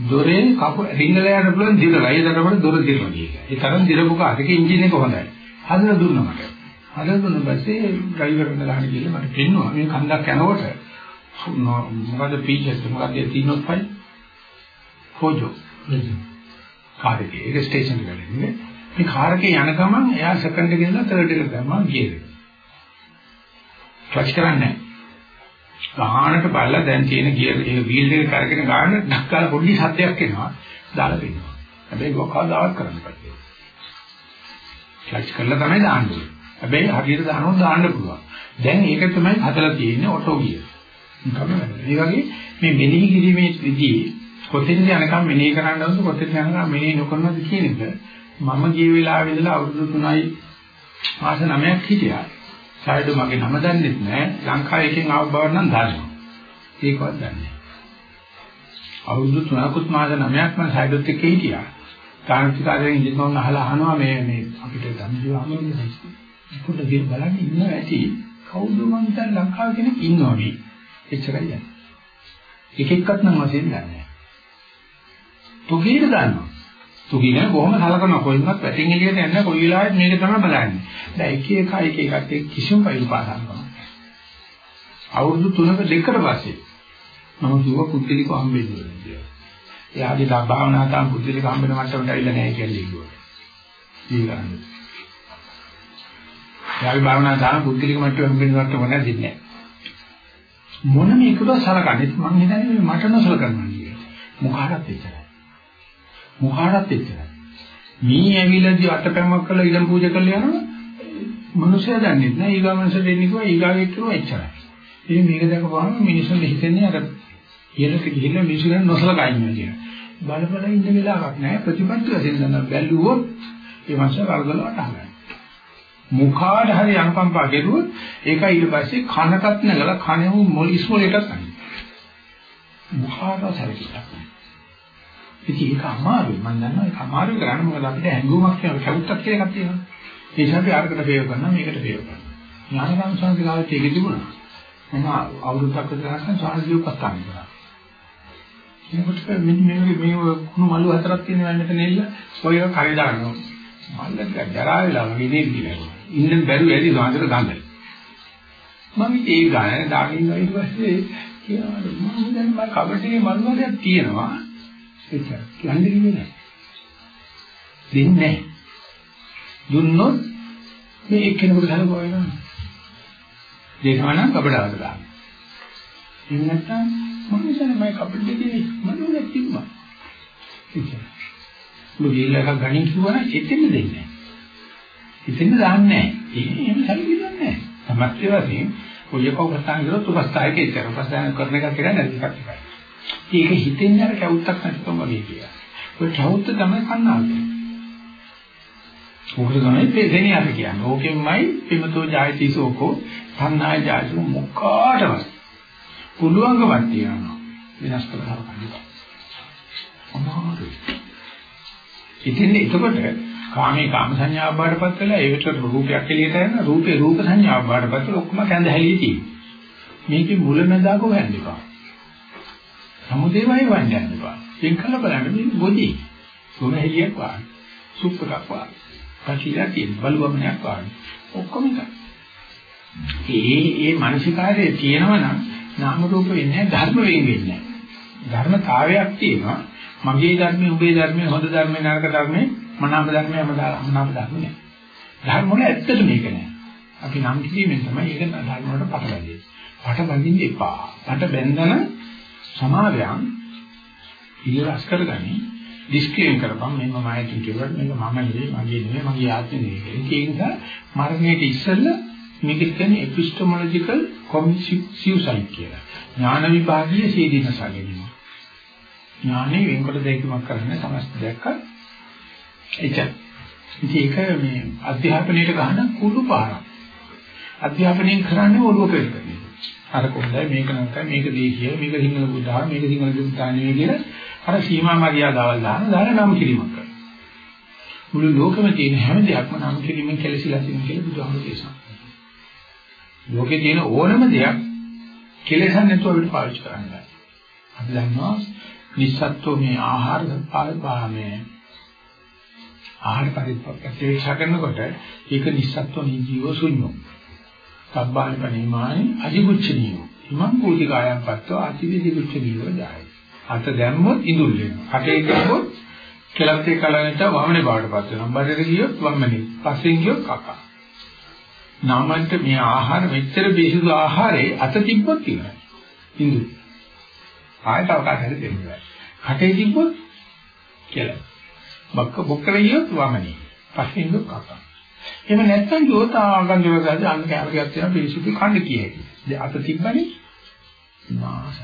A: දොරේ කපු රිංගලා යන්න පුළුවන් දිරලා. ඒ තරමට දොර දිරලා ගියා. ඒ තරම් දිරපු කාර් එකේ එන්ජින් එක හොඳයි. හදලා දුන්නා මට. හදලා දුන්න පස්සේ ඩ්‍රයිවර් කෙනා ගහන ගිහලා මට පෙන්නුවා මේ කන්දක් යනකොට මොකද පීචස් මොකද තියෙනොත් පයි හොජෝ කාර් එකේ. ඒක ස්ටේෂන් එකට ඉන්නේ. මේ කාර් එකේ යන ගමන් එයා සෙකන්ඩ් එකේ ඉඳලා තර්ඩ් එකට දැම්මා ගියර් එක ටච් කරන්නේ ගානට බලලා දැන් තියෙන ගියර් ඒ වීල් එක කරගෙන ගාන ඩක්කාල පොඩි සද්දයක් එනවා. දාලා දෙනවා හැබැයි ගොකදාවක් කරන්න බෑ. ටච් කරලා තමයි දාන්නේ හැබැයි හරියට දානොත් දාන්න පුළුවන් දැන් ඒක තමයි හදලා තියෙන්නේ ඔටෝ ගියර් ඒ වගේ මේ මෙනෙහි කිරීමේ විදිහේ කොතෙන්ද යනකම් මෙනෙහි කරන්න ඕනද කොතෙන්ද යනකම් මෙනෙහි නොකරනවද කියන එක මම ගිය වෙලාවේ ඉඳලා අවුරුදු 3යි මාස 9ක් හිටියා. සායද මගේ නම දන්නෙත් නෑ. ලංකාවේ එකෙන් ආව බව නම් දන්නවා. ඒකවත් දන්නේ නෑ. අවුරුදු 3කුත් මාස 9ක් මම සායදත් එක්ක හිටියා. තාන්තිකාරයෙන් ඉඳන් අහලා අහනවා මේ මේ අපිට ධම්මජීව අමරන්නේ පොඩ්ඩක් ගිහින් බලන්න ඉන්න ඇති. කවුද මං හිතන්නේ ලංකාවේ කෙනෙක් ඉන්නවා මේ. එච්චරයි දන්නේ. එක එක්කත් නම් වශයෙන් දන්නේ නෑ. තුගීර දන්නවා. තුගීර කොහොම සලකනවා කොයින්වත් පැටින් එළියට යන්න කොයි වෙලාවෙත් මේක තමයි බලන්නේ. දැන් එක එක එක එකත් එක්ක කිසිම පයිල් පාසල් කරනවා. අවුරුදු 3ක දෙකකට පස්සේ මම කිව්වා පුද්ගලිකව හම්බෙන්නේ කියලා. එයාගේ දා භාවනා තාම පුද්ගලික හම්බෙන මට්ටමට ඇවිල්ලා නැහැ කියලා කිව්වා. ඊළඟට. එයාගේ භාවනා තාම පුද්ගලික මට්ටමට හම්බෙන මට්ටම නැදින්නේ නැහැ. මොන මේකද සලකන්නේ මම හිතන්නේ මට නොසලකනවා කියලා. මොකටද එච්චරයි. මොහාටත් එච්චරයි. මේ ඇවිල්ලාදී අටපැම්මක් කරලා ඉලම් පූජා කරලා යනවා. මනුස්සයා දන්නේ නැහැ. ඊගා මනුස්සයා දෙන්නේ කිව්වා ඊගාගේ කිව්වා එච්චරයි. ඉතින් මේක දැකපුවාම මිනිස්සුන්ට හිතෙන්නේ අර ඉහළට ගිහිල්ලා මිනිස්සුන් නොසලකා ඉන්නවා කියන. බල බල ඉන්න වෙලාවක් නැහැ. ප්‍රතිපත්ති වශයෙන් දැන් බැලුවොත් ඒ මාංශ වර්ගලවට අහගන්න. මුඛාට හරි අනුකම්පා කෙරුවොත් ඒක ඊට පස්සේ කනටත් නැගලා කනෙම මොල් ඉස්මොලේටත් අනිත්. මුඛාට සැලකිලා. ඉතින් ඒක අමාරුයි. මම දන්නවා ඒක අමාරුයි කරන්න මොකද අපිට හැඟුමක් තියෙනවා. කවුත්තක් කියලා එකක් තියෙනවා. ඒ නිසා අපි අරකට ප්‍රයෝග කරනවා මේකට ප්‍රයෝග කරනවා. ඥානගම් සංස්කාරයේ ඒක තිබුණා. මම අවුරුද්දක් විතර ගන්න සාහිත්‍ය උපස්ථාන කරා. එනකොට මෙන්න මේ මේ කුණු මල්ලු හතරක් තියෙන වෙන්නට නෙල්ල ඔය එක කරේ දානවා. මල්ල ටික ජරා වෙලා වගේ නේද කියලා. ඉන්න බැරුව ඇති සාන්දර ගඳ. මම ඒ ගාන දාගෙන ඊට පස්සේ කියනවා මම දැන් මම කබඩේ මල්ලු වර්ගයක් තියෙනවා. එච්චර. යන්න කිව්වේ නැහැ. දෙන්නේ නැහැ. දුන්නොත් මේ එක්කෙනෙකුට ගලපුවා වෙනවා. දෙනවා නම් කබඩාවට දාන්න. එහෙම නැත්නම් මම හිතන්නේ මම කබඩේදී මනුස්සයෙක් තිබ්බා. එච්චර. මුලින්ම එකක් ගණන් කිව්වා නම් එතෙන් දෙන්නේ නැහැ. එතෙන් දාන්නේ නැහැ. එහෙම සල්ලි දෙන්නේ නැහැ. සමස්ත වශයෙන් කොයි එක උපස්ථාන කරොත් උපස්ථායක ඉතර උපස්ථාන කරන එක කියලා නැති එකක් එකයි. ඒක හිතෙන්නේ අර කවුත්තක් නැතිකම වගේ කියලා. ඔය කවුත්ත තමයි කන්නාල්ද. ඕක තමයි පෙසෙනිය අපි කියන්නේ. ඕකෙන්මයි පිමතෝ ජායති සෝකෝ තණ්හාය ජායති මොකාටවත් පුළුවන්කමක් තියෙනවා. විනාශ කරලා හරකන්නේ. අමාරුයි. ඉතින් එතකොට කාමේ කාම සංඥාව බාටපත් වෙලා ඒකට රූපයක් එළියට එන රූපේ රූප සංඥාව බාටපත් වෙලා ඔක්කොම කැඳ හැලී තියෙනවා. මේකේ මුලැමැදාක හොයන්න එපා. සමුදේ වයි වන්නේ යන්න එපා. එන් කල බලන්න මේ ගොඩි. සෝන හෙලියක් වාගේ. සුප් එකක් වාගේ. කචිලා තියෙන බලුවමනයක් වාගේ. ඔක්කොම එකයි. ඒ ඒ මානසිකාරයේ තියෙනවා නම් නාම රූප වෙන්නේ ධර්ම වෙන්නේ ධර්මතාවයක් තියෙනවා. මගේ ධර්මයේ උඹේ ධර්මයේ හොඳ ධර්මයේ නරක ධර්මයේ මනාප ධර්මයේ මනාප ධර්මයේ ධර්ම වල ඇත්තට මේක නෑ. අපි නම් කිරීමෙන් තමයි ඒක ධර්ම වලට පටලැවෙන්නේ. පට බඳින්න එපා. පට බැඳන සමාවයන් ඉලස් කරගනි ඩිස්ක්‍රීන් කරපම් මේ මම ආයතන කියවට මේක මම නෙවෙයි මගේ නෙවෙයි මගේ ආත්මෙ නෙවෙයි. ඒක නිසා මරණයට ඉස්සෙල්ලා මේක කියන්නේ එපිස්ටමොලොජිකල් කොමිසියුසයිඩ් කියලා. ඥාන විභාගීය සීදීනසා ගැනීම. ඥානෙ වෙන්කොට දෙකමක් කරන්නේ සමස්ත දැක්ක එච්චර. ඉතින් ඒක මේ අධ්‍යාපනයේ ගහන කුඩු පාරක්. අධ්‍යාපනයෙන් කරන්නේ ඔළුව පෙරකන්නේ. අර කොහොමද මේක නැත්නම් මේක දේශීය මේක සිංහල බුද්ධා මේක සිංහල බුද්ධා නෙවෙයි කියලා අර සීමා මරියාදාවල් දාන දාන නම් කිරීමක් කරනවා. මුළු ලෝකෙම තියෙන හැම දෙයක්ම නම් කිරීමෙන් කෙලසිලා තියෙන කියලා බුදුහාමුදුරුවෝ දේශනා කරනවා. ලෝකේ තියෙන ඕනම දෙයක් කෙලෙසන් නැතුව අපිට පාවිච්චි කරන්න බෑ. අපි දන්නවා නිස්සත්තු මේ ආහාර පාලපාමේ ආහාර පරිපක්ෂේක්ෂා කරනකොට ඒක නිස්සත්තු නිජීව ශුන්‍යෝ. සබ්බානි පනිමානි අජිගුච්ඡනියෝ. ඉමං කෝටි කායම් පත්තෝ අතිවිදිගුච්ඡනියෝ ජායි. අත දැම්මොත් ඉඳුල් වෙනවා. කටේ දැම්මොත් කෙලත් ඒ කලකට වමනේ බාටපත් වෙනවා. බඩට ගියොත් වමනේ. පස්සෙන් ගියොත් කකා. නාමන්ට මේ ආහාර මෙච්චර බිහිසු ආහාරේ අත තිබ්බොත් ඉවරයි. ඉඳුල්. ආයෙත් අවකාශයක් දෙන්න බෑ. කටේ තිබ්බොත් කියලා. බක්ක බොක්කර ගියොත් වමනේ. පස්සේ දුක් අකා. එහෙම නැත්නම් ජෝතාගන් දේවගාදී අන්න කැලගයක් තියෙන පිරිසිදු කන්න කියයි. අත තිබ්බනේ නාස.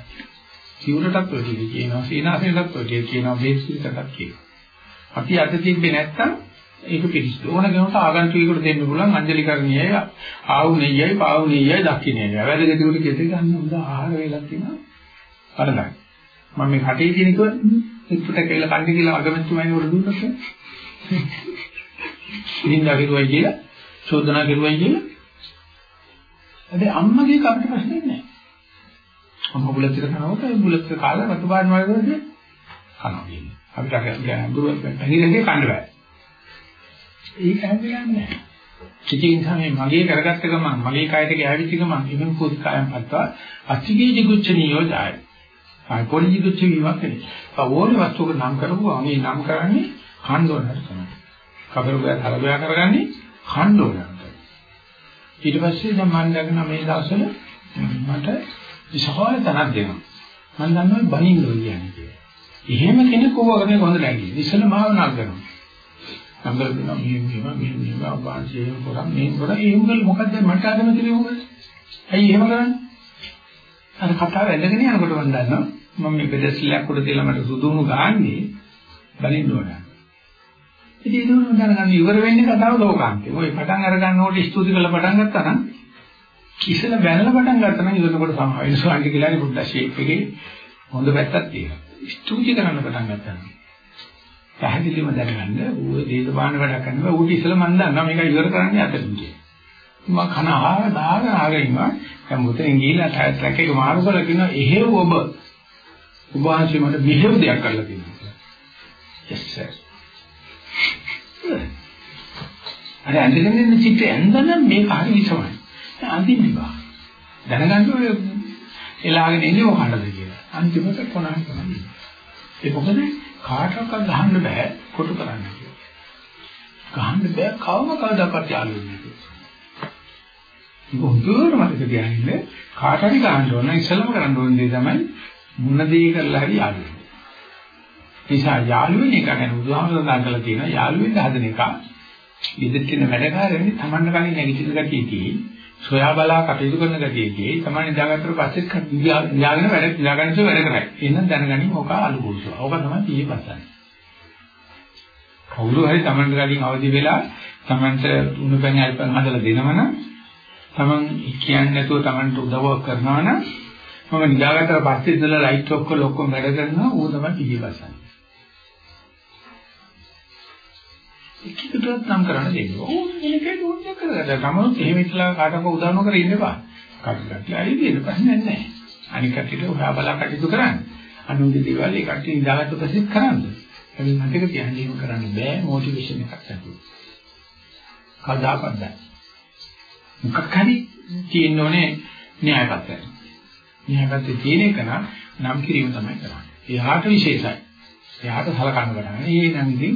A: සිවුරටත් ඔය දෙවි කියනවා සීනාසයටත් ඔය දෙවි කියනවා බේසිකටත් කියනවා. අපි අත තිබ්බේ නැත්නම් ඒක පිළිස්සු ඕන ගමට ආගන්තුකයෙකුට දෙන්න පුළුවන් අංජලි කරණියයි ආවුනේයයි පාවුනේයයි දක්ෂිනේයයි. වැඩකට උඩ කෙටි ගන්න උදා ආහාර වේලක් තියෙනවා. බලන්න. මම මේ කටේ තියෙන කිව්වනේ ඉක්පුට කියලා කන්නේ කියලා අගමැතිතුමයි වල දුන්නත්. ඉඳලා කිරුවයි කියලා චෝදනා කරුවයි කියලා. හැබැයි අම්මගේ කපට ප්‍රශ්නේ නැහැ. අම්මා බුලත් එක කනකොට ඒ බුලත් එක කාලා රතු පාට වලදී කනවා කියන්නේ. අපිට ගැඹුරු පැහිරදී කන්න බෑ. ඒක හැදෙන්නේ නැහැ. කිචින් තමයි මගේ කරගත්ත ගමන් මගේ කයට ගෑවිච්ච ගමන් ඉමන් කුත් කායම් පත්තා අචිගේ දිගුච්චනියෝ ජාය. ආයි පොඩි දිගුච්ච වීමක් නෙවෙයි. ඕනේ වස්තුවක නම් කරපුවා මේ නම් කරන්නේ ඛණ්ඩෝනට තමයි. කබරුගය හරබයා කරගන්නේ ඛණ්ඩෝනට. ඊට පස්සේ දැන් මම දන්නා මේ දවස්වල මට විශාල තනක් දෙනවා. මම දන්නවා බණින්න කියන්නේ කියලා. එහෙම කෙනෙක් ඕව කරන්නේ කොහොමද නැගී? ඉස්සෙල්ල භාවනා කරනවා. නම්බර දෙනවා මේ මේ මේ මේ වාංශය කරා මේ කරා ඒ උගල මොකද්ද මට ආගම කියලා උගල. ඇයි එහෙම කරන්නේ? අර කතාව ඇදගෙන යනකොට මම දන්නවා මම මේ පෙදස්ලයක් උඩ තියලා මට සුදුණු ගාන්නේ බලින්න ඕන. ඉතින් ඒක උන දැනගන්න ඉවර වෙන්නේ කතාව ලෝකාන්තේ. ඔය පටන් අර ගන්නකොට ස්තුති කරලා පටන් ගත්තා නම් කිසල බැලලා පටන් ගත්තා නම් ඉවරනකොට සමහර වෙලාවට කියලානේ බුද්ධ ෂේප් එකේ හොඳ පැත්තක් තියෙනවා. ස්තුති කරන්න පටන් ගත්තා නම් පැහැදිලිවම දැනගන්න ඌ දේශපාලන වැඩ කරනවා ඌට ඉස්සෙල්ලා මම දන්නවා මේක ඉවර කරන්නේ අතකින් කියලා. මම කන ආව දාගෙන ආගෙන ඉන්නවා. දැන් මුතෙන් ගිහිල්ලා ට්‍රැක් එක මාරු කරලා කියනවා එහෙව් ඔබ ඔබ වහන්සේ මට මෙහෙම දෙයක් කරලා තියෙනවා. yes sir. අර ඇඳගෙන ඉන්න චිත්‍රය ඇඳනම් මේක හරි විසමයි. අඳින්න බා. දැනගන්න ඔය එලාගෙන ඉන්නේ මොකටද කියලා. අන්තිමට කොනහන් කරන්නේ. ඒ මොකද කාටවත් ගහන්න බෑ කොටු කරන්න කියලා. ගහන්න බෑ කවම කවදාකවත් යාළු වෙන්නේ. හොඳට මතක තියාගන්න කාට හරි ගන්න ඕන ඉස්සෙල්ලම කරන්න ඕන දේ තමයි මුණ දී කරලා හරි යාළු වෙන්න. නිසා යාළු වෙන එක ගැන බුදුහාමුදුරුවෝ දාගලා තියෙනවා යාළු වෙන්න හදන එක ඉදිරියට තියෙන වැඩකාරයනේ තමන්න කලින් නැගිටින ගතිය තියෙයි සොයා බලා කටයුතු කරන ගතියේදී තමයි නිදාගත්තට පස්සේ නිදාගෙන වැඩ නිදාගන්න ඉස්සෙල් වැඩ කරන්නේ. එහෙනම් දැනගනින් ඕක අලු පුරුෂය. ඕක තමයි පියේ පස්සන්නේ. කවුරු හරි Tamanට ගලින් අවදි වෙලා Tamanට උණු පැණි අල්පන් හදලා දෙනවනම් Taman කියන්නේ නැතුව Tamanට උදව්වක් කරනවා නම් මම නිදාගත්තට පස්සේ ඉඳලා ලයිට් ඔක්කොම ඔක්කොම වැඩ කරනවා ඌ තමයි පියේ පස්සන්නේ. එකෙකුටවත් නම් කරන්න දෙන්න. ඕන කෙනෙක් ඕනේ කරලා. තමනුත් එහෙම ඉట్లా කාටක උදව් නොකර ඉන්න එපා. කටට ඇයි දෙන්න ප්‍රශ්නයක් නැහැ. අනික කටිට හොයා බලා කටයුතු කරන්න. අනුන්ගේ දේවල් ඒ කට්ටිය ඉඳාගත්ත පස්සේ කරන්න. හැබැයි මතක තියාගන්න එහෙම කරන්න බෑ මොටිවේෂන් එකක් නැතුව. කවදාකවත් බෑ. මොකක් හරි තියෙන්න ඕනේ න්‍යායපත්‍රය. න්‍යායපත්‍රය තියෙන එක නම් කිරීම තමයි කරන්නේ. එයාට විශේෂයි. එයාට සලකන්න ගන්න. ඒ නම් ඉතින්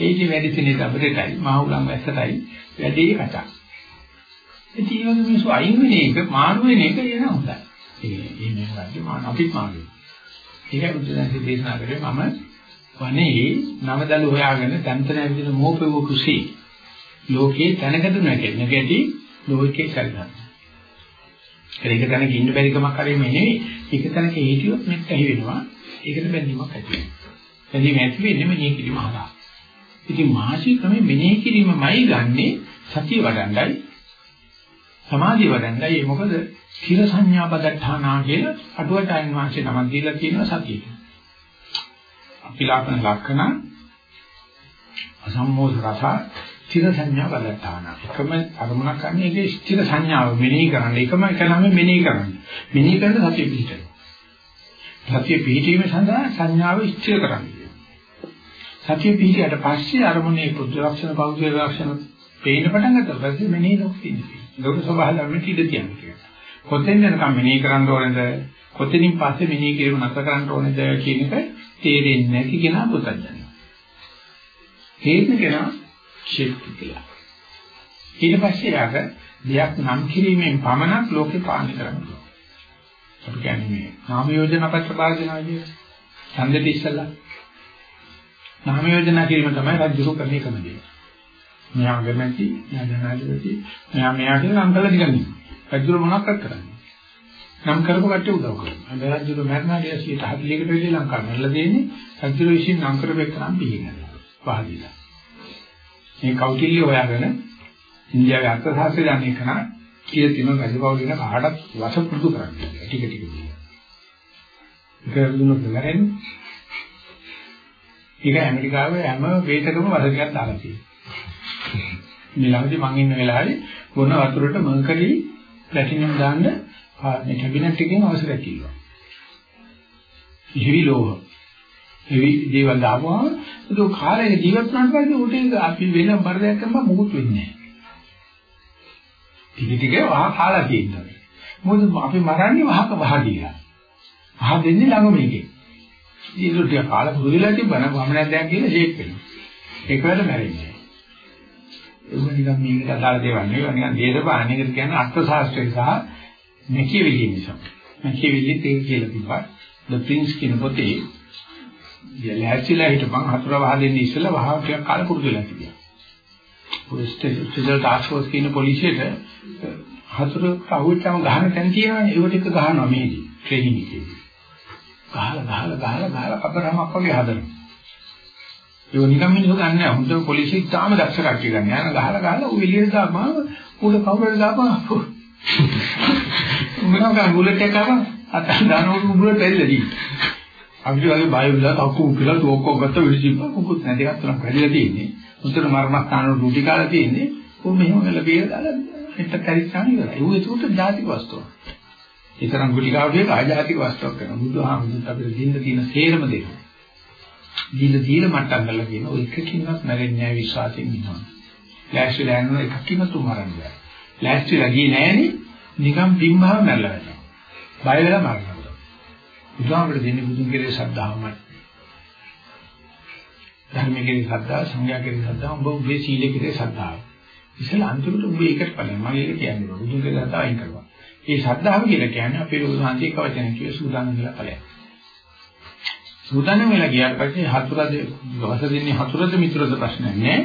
A: ඒකේ වැඩි තැනේ දබරටයි මහුලම් වැස්සටයි වැඩි කතා. ඉතින් ඒ වගේ මිනිස්සු අයින් වෙන එක මාරු වෙන එක එන හොඳයි. ඒ ඒ මේකට මාන අපිත් මාරු. ඒක බුදුදහමේ දේශනා කරේ මම වනේ නවදලු හොයාගෙන තන්තන ඇවිදින මෝපෙව කුසී ලෝකේ තැනකට නැගෙන්න ගැටි ලෝකේ සැලකන. ඒක තැනක ඉන්න බැරි කමක් හරි මේ නෙවෙයි. ඒක තැනක හිටියොත් මෙත් ඇහි වෙනවා. ඒකට බැඳීමක් ඇති වෙනවා. බැඳීම ඇති වෙන්නේ මේ කිලිම හරහා. ඉතින් මානසික ක්‍රමේ මෙනෙහි කිරීමමයි ගන්නෙ සතිය වඩන්නයි සමාධිය වඩන්නයි ඒ මොකද ස්ථිර සංඥා පදඨානා කියලා අටුවට අයන් වාසිය නමක් දීලා තියෙනවා සතියට. අපිලාපන ලක්ෂණ අසම්මෝධ රස ස්ථිර සංඥා පදඨාන. එකම අරමුණක් ගන්න ඒකේ ස්ථිර සංඥාව මෙනෙහි කරන්න. එකම එක නම මෙනෙහි කරන්න. මෙනෙහි කරන සතිය පිහිටනවා. සතිය පිහිටීම සඳහා සංඥාව ස්ථිර කරන්න. සතිය පිළියට පස්සේ අරමුණේ පුදු ලක්ෂණ පෞද්ගල ලක්ෂණ පේන්න පටන් ගත්තා. ඊපස්සේ මෙනෙහි නොකින්නේ. ඒක ස්වභාව ධර්මෙට ඉඳ තියන්නේ කියලා. කොතෙන් යනකම් මෙනෙහි කරන්න ඕනේද? කොතනින් පස්සේ මෙනෙහි කිරීම නැතර කරන්න ඕනේද කියන එක තේරෙන්නේ නැති කෙනා පුතඥය. හේතු කෙනා ශිල්ප කියලා. ඊට පස්සේ යාක දෙයක් නම් කිරීමෙන් පමණක් ලෝකේ පාලනය කරන්න පුළුවන්. අපි කියන්නේ මේ නාම යෝජනා පත්‍ර භාජනා කියන ඡන්දෙට ඉස්සලා නාම යෝජනා කිරීම තමයි රජුරු කරන එකම දේ. මෙයා ගමැති, මෙයා ජනාධිපති, මෙයා මෙයා කියලා නම් කළා නිකන්. රජුරු මොනවක්වත් කරන්නේ. නම් කරපු කට්ටිය උදව් කරනවා. අද රජුරු මරණාලිය 140කට වැඩි ලංකාව මරලා දෙන්නේ රජුරු විසින් නම් කරපෙන්නම් පිළිගන්නවා. පහදිලා. මේ කෞටිල්‍ය හොයාගෙන ඉන්දියාවේ අර්ථශාස්ත්‍රය දන්නේ කන කිය තින රජබව වෙන කාටත් වශ පුරුදු කරන්නේ. ටික ටික. ඒක දුන්නොත් නෑනේ. ඒක ඇමරිකාවේ හැම වේතකම වසකයක් දාලා තියෙනවා. මේ ළඟදී මං ඉන්න වෙලාවේ බොන වතුරට මංකලි ප්ලැටිනම් දාන්න මේ කැබිනට් එකෙන් අවසරයක් කිව්වා. ඉහිවි ලෝහ. ඉහිවි දේවල් දාපුවා ඒක කාලේ ජීවත් වුණාට පස්සේ උට ඒක අපි වෙන බරදයක් කරනවා මොකුත් වෙන්නේ නැහැ. ටික ටික වහ කාලා තියෙනවා. මොකද අපි මරන්නේ වහක වහ දීලා. වහ දෙන්නේ ළඟ මේකේ. ඊළු ටික කාලා පුරුදුලා තිබ්බනම් වමනක් දැන් කියලා ෂේප් වෙනවා. ඒකවල මැරෙන්නේ. ඒක නිකන් මේකට අදාළ දේවල් නෙවෙයි නිකන් දේශපාලනයකට කියන්නේ අර්ථ ශාස්ත්‍රය සහ නැකියවිලි නිසා. නැකියවිලි තේ කියලා තිබ්බා. The Prince කියන පොතේ යලැචිලා හිටපන් හතර වහ දෙන්නේ ඉස්සෙල්ලා වහ ටිකක් කාලා පුරුදුලා තිබියා. පොලිස් ස්ටේෂන් ටාස්ක් ෆෝස් කියන පොලිසියට හතර කවුරුත්ම ගහන තැන කියනවනේ ඒවට එක ගහනවා මේදී ට්‍රේනින් එකේ. ගහලා ගහලා ගහලා ගහලා කබරමක් වගේ හදනවා. ඒක නිකන් මිනිස්සු ගන්න නෑ. හොඳ පොලිසිය ඉතාලම දක්ෂ කට්ටිය ගන්න. යන ගහලා ගහලා ඌ එළියට දාපුවාම ඌට කවුරුද දාපුවා. මොනවා ගන්න බුලට් එකක් ආවා. අතන දානකොට බුලට් ඇරිලා දී. අපිට වගේ බය වෙලා තක්කු කියලා තෝක්කෝ ගත්ත විශ්ිප්ප මොකුත් නැති එකක් තුනක් වැඩිලා තියෙන්නේ. උත්තර මරණස්ථාන වල ඩියුටි කාලා තියෙන්නේ. ඌ මෙහෙම වෙලා බේර දාලා හිට පරිස්සම් ඉවරයි. ඌ ඒකට ජාතික වස්තුවක්. ඒ තරම් ගුලිකාවගේ ආජාතික වස්තුවක් කරනවා. බුදුහාමුදුරුවෝ අපිට දෙන්න තියෙන සේරම දෙනවා. දීල දීල මට්ටම් කරලා කියන ඔය එකකින්වත් මැරෙන්නේ නැහැ විශ්වාසයෙන් ඉන්නවා. ලෑස්තිලා යන එකකින්වත් උමරන්නේ නැහැ. ලෑස්තිලා ගියේ නැහනේ නිකන් පිම්මහම මැරලා යනවා. බය වෙලා මරනවා. බුදුහාමුදුරුවෝ දෙන්නේ බුදුන් කෙරේ ශ්‍රද්ධාවමයි. ධර්මයේ කෙරේ ශ්‍රද්ධාව, සංඝයා කෙරේ ශ්‍රද්ධාව, ඔබ ඔබේ සීලයේ කෙරේ ශ්‍රද්ධාව. ඉතින් අන්තිමට ඔබ ඒකට බලන්න. මම ඒක කියන්නේ බුදුන් කෙරේ ශ්‍රද්ධාව අයින් කරනවා. ඒ ශ්‍රද්ධාව කියලා කියන්නේ අපේ ලෝකසාන්තික වචන කියේ සූදානම් වෙලා ඵලයක්. සූදානම් වෙලා ගියාට පස්සේ හතුරද වස දෙන්නේ හතුරද මිතුරද ප්‍රශ්නයක් නෑ.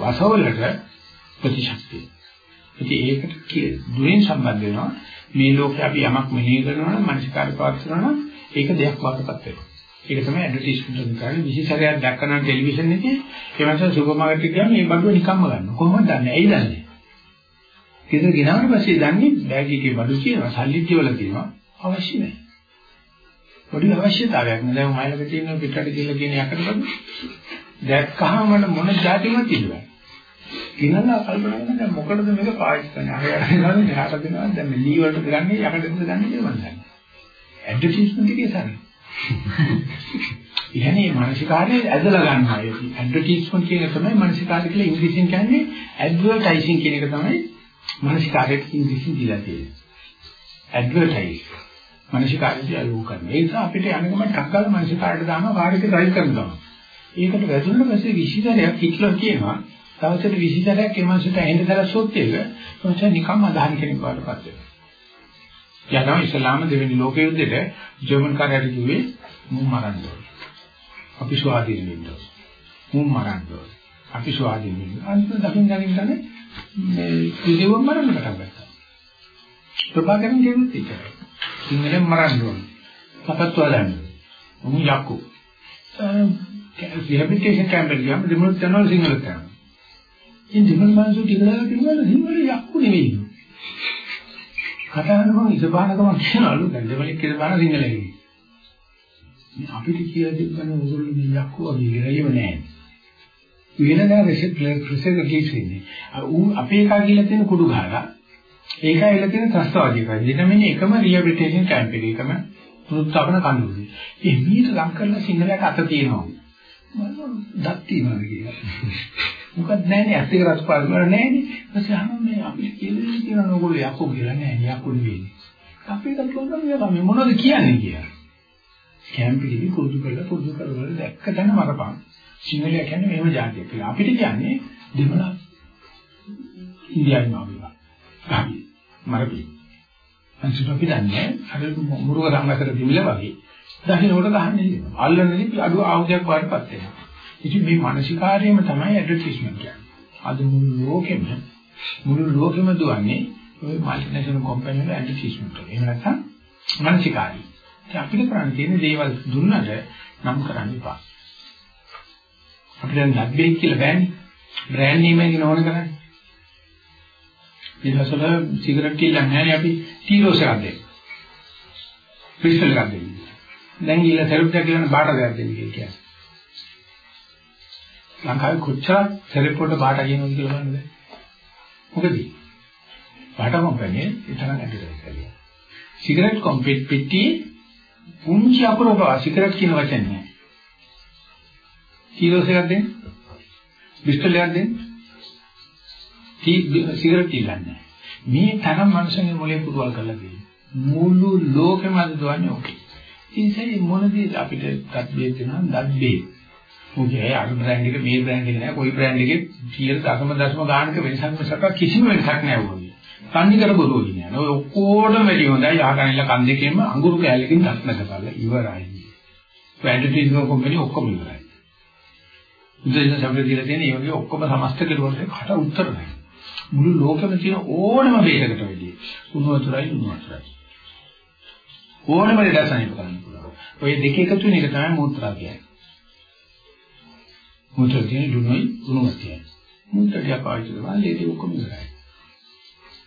A: වසවලට ප්‍රතිශක්තිය. ඉතින් ඒකට දුරින් සම්බන්ධ වෙනවා මේ ලෝකේ අපි යමක් මෙහෙය කරනවා නම් මනසිකාර පවත්වනවා නම් ඒක දෙයක් වඩපත් වෙනවා. ඒක තමයි ඇඩ්වර්ටයිස්මන්ට් එක කරන්නේ. විශේෂයෙන් දැක්කනම් ටෙලිවිෂන් එකේ ඒ මාස සුපර් මාකට් එකේ ගියාම මේ බඩුව නිකම්ම ගන්නවා. කොහොමද දන්නේ? ඇයි දන්නේ? ගෙදර ගෙනාවට පස්සේ දන්නේ බෑග් එකේ බඩු තියෙනවා, සල්ලිත් කියලා තියෙනවා. අවශ්‍ය නැහැ. පොඩි අවශ්‍යතාවයක් නෑ. දැන් මයිලක තියෙන පිටරට ගිහලා කියන යකට බඩු. දැක්කහම මොන જાතිමත් තිබුණා. ඉන්නලා කල්පනා කරන දැන් මොකටද මේක පාවිච්චි කරන්නේ? අර යනවා මෙහාට දෙනවා දැන් මේ ලී වලට ගන්නේ යකටද ගන්නේ කියලා මම දන්නේ. ඇඩ්වර්ටයිස්මන්ට් එකේ සරි. ඉන්නේ මානසිකාරයේ ඇදලා ගන්නවා. ඇඩ්වර්ටයිස්මන්ට් කියන එක තමයි මානසිකාරය කියලා ඉංග්‍රීසියෙන් කියන්නේ ඇඩ්වර්ටයිසින් කියන එක තමයි මානසිකාරයේ ඉංග්‍රීසියෙන් දීලා තියෙන්නේ. ඇඩ්වර්ටයිස් මානසිකාරය අලුව කරන. ඒ නිසා අපිට අනිකම ටක්කල් මානසිකාරයට දානවා කාර්යයට ඩ්‍රයිව් කරනවා. ඒකට වැදුනට පස්සේ විශ්ිතරයක් හිටලර් කියනවා තවසට විශ්ිතරයක් ඒ මාසෙට ඇහෙන්න දැලසොත් එක මොකද නිකම්ම අදහන කෙනෙක් වඩපත් වෙනවා. යනවා ඉස්ලාම දෙවෙනි ලෝක යුද්ධෙට ජර්මන් කාර්යයට කිව්වේ මුන් මරන්න ඕනේ. අපි ස්වාධීන වෙන්න ඕනේ. මුන් මරන්න ඕනේ. අපි ස්වාධීන වෙන්න. අන්තිම දකින් දකින් තමයි මේ ඉතිවම මරන්න පටන් ගත්තා. ප්‍රභාකරන් කියුත් ඒකයි. සිංහලෙන් මරන්න ඕනේ. සපත්තු හදන්න. මුන් යක්කු. රිහැබිලිටේෂන් කැම්ප් එකට ගියාම දෙමළ යනවා සිංහලට යනවා. ඉතින් දෙමළ මිනිස්සු ටිකලා කියනවා සිංහල යක්කු නෙවෙයි. කතාන මම ඉසබානකම කියනවලු දැන් දෙමළෙක් ඉසබාන සිංහලෙන්. මේ අපිට කියලා දෙන්න ඕගොල්ලෝ මේ යක්කු වගේ ඉරෙයිව නැහැ. වෙනදා රෙසිප් ප්‍රොසෙස් ගිහින්නේ. ඌ අපේ එකා කියලා තියෙන කුඩු ගහලා ඒකයි එළ තියෙන ත්‍ස්තවාදී එකයි. දෙන මෙන්න එකම රිහැබිලිටේෂන් කැම්ප් එකේ එකම පුරුත්තාපන කඳුලේ. ඒ මීට ලං කරලා සිංහලයට අත තියෙනවා. දත් තියනවාද කියලා. මොකද නැහැනේ ඇස් දෙක රසපාල වල නැහැනේ. ඊපස්සේ අහනවා මේ අපි කියලා කියන ඕගොල්ලෝ යකෝ කියලා නැහැ යකෝ නෙවෙයි. අපේ කටලොම් ගම මේ මොනවද කියන්නේ කියලා. කැම්ප් එකේදී පුරුදු කරලා පුරුදු කරලා දැක්ක තැන මරපන්. සිංහලයා කියන්නේ මෙහෙම જાතියක් කියලා. අපිට කියන්නේ දෙමළ ඉන්දියානු මාවිලා. අපි මරපි. අන්තිමට අපි දන්නේ අර මුරුව සංගතර දිවිල වගේ. දහිනකොට ගහන්නේ. අල්ලන්නේ අඩු ආයුධයක් වඩපත් වෙනවා. ඉතින් මේ මානසිකාරයම තමයි ඇඩ්වර්ටයිස්මන්ට් කියන්නේ. අද මුළු ලෝකෙම මුළු ලෝකෙම දුවන්නේ ওই মালටිනේෂනල් කම්පැනි වල ඇඩ්වර්ටයිස්මන්ට් එක. එහෙම නැත්නම් මානසිකාරය. ඉතින් අපිට කරන්න තියෙන දේවල් දුන්නට නම් කරන්න එපා. අපිට දැන් ලැබෙයි කියලා බෑනේ. බ්‍රෑන්ඩ් නේම් එකකින් ඕන කරන්නේ. ඊළඟට සිගරට් කියලා නැහැ අපි ටීරෝස් එකක් දෙන්න. ක්‍රිස්ටල් එකක් දෙන්න. දැන් ඊළඟ තෙරපි එකක් කියන බාට දෙයක් දෙන්න කියන්නේ. ලංකාවේ කොච්චර සෙරප් වලට බාට කියනවද කියලා බලන්න. මොකද? බාට කම්පැනි ඒ තරම් ඇඩ්වර්ටයිස් කරනවා. සිගරට් කොම්පෙට් පෙට්ටියේ පුංචි අකුරක සිගරට් කියන වචනේ නෑ. කීලෝස් එකක් දෙන්න. බිස්ටල් එකක් දෙන්න. තී සිගරට් ඉල්ලන්නේ. මේ තරම් මනුස්සයන්ගේ මොලේ පුරවල් කරලා තියෙනවා. මුළු ලෝකෙම අද දුවන්නේ ඔකේ. ඉතින් මොනදී අපිට දත් බේත් වෙනවා දත් බේත්. මොකද අර බ්‍රෑන්ඩ් එක මේ බ්‍රෑන්ඩ් එක නෑ කොයි බ්‍රෑන්ඩ් එකේ 0.0 දශම ගානක වෙනසක් මිසක කිසිම වෙනසක් නෑ වගේ. තන්නේ කර බොරු කියන්නේ. ඔය ඔක්කොටම වැඩි හොඳයි ආගනින්න කන් දෙකෙන්ම අඟුරු කෑල්ලකින් දක්නක බලලා ඉවරයි. වැන්ඩිටිස් කම්පැනි ඔක්කොම ඉවරයි. ඉතින් සම්පූර්ණ දීලා තියෙන මේ වගේ ඔක්කොම සමස්ත කෙරුවට කට උත්තර නැහැ. මුළු ලෝකෙම තියෙන ඕනම වේගකට වැඩි. උණු වතුරයි උණු වතුරයි. ඕනම දෙයක් සනීප කරන්න පුළුවන්. ඔය දෙක එකතු වෙන එක තමයි මූත්‍රා කියන්නේ. මූත්‍රා කියන්නේ දුන්නයි උණු වතුරයි. මූත්‍රා පාවිච්චි කරලා ලේටි ඔක්කොම ඉවරයි.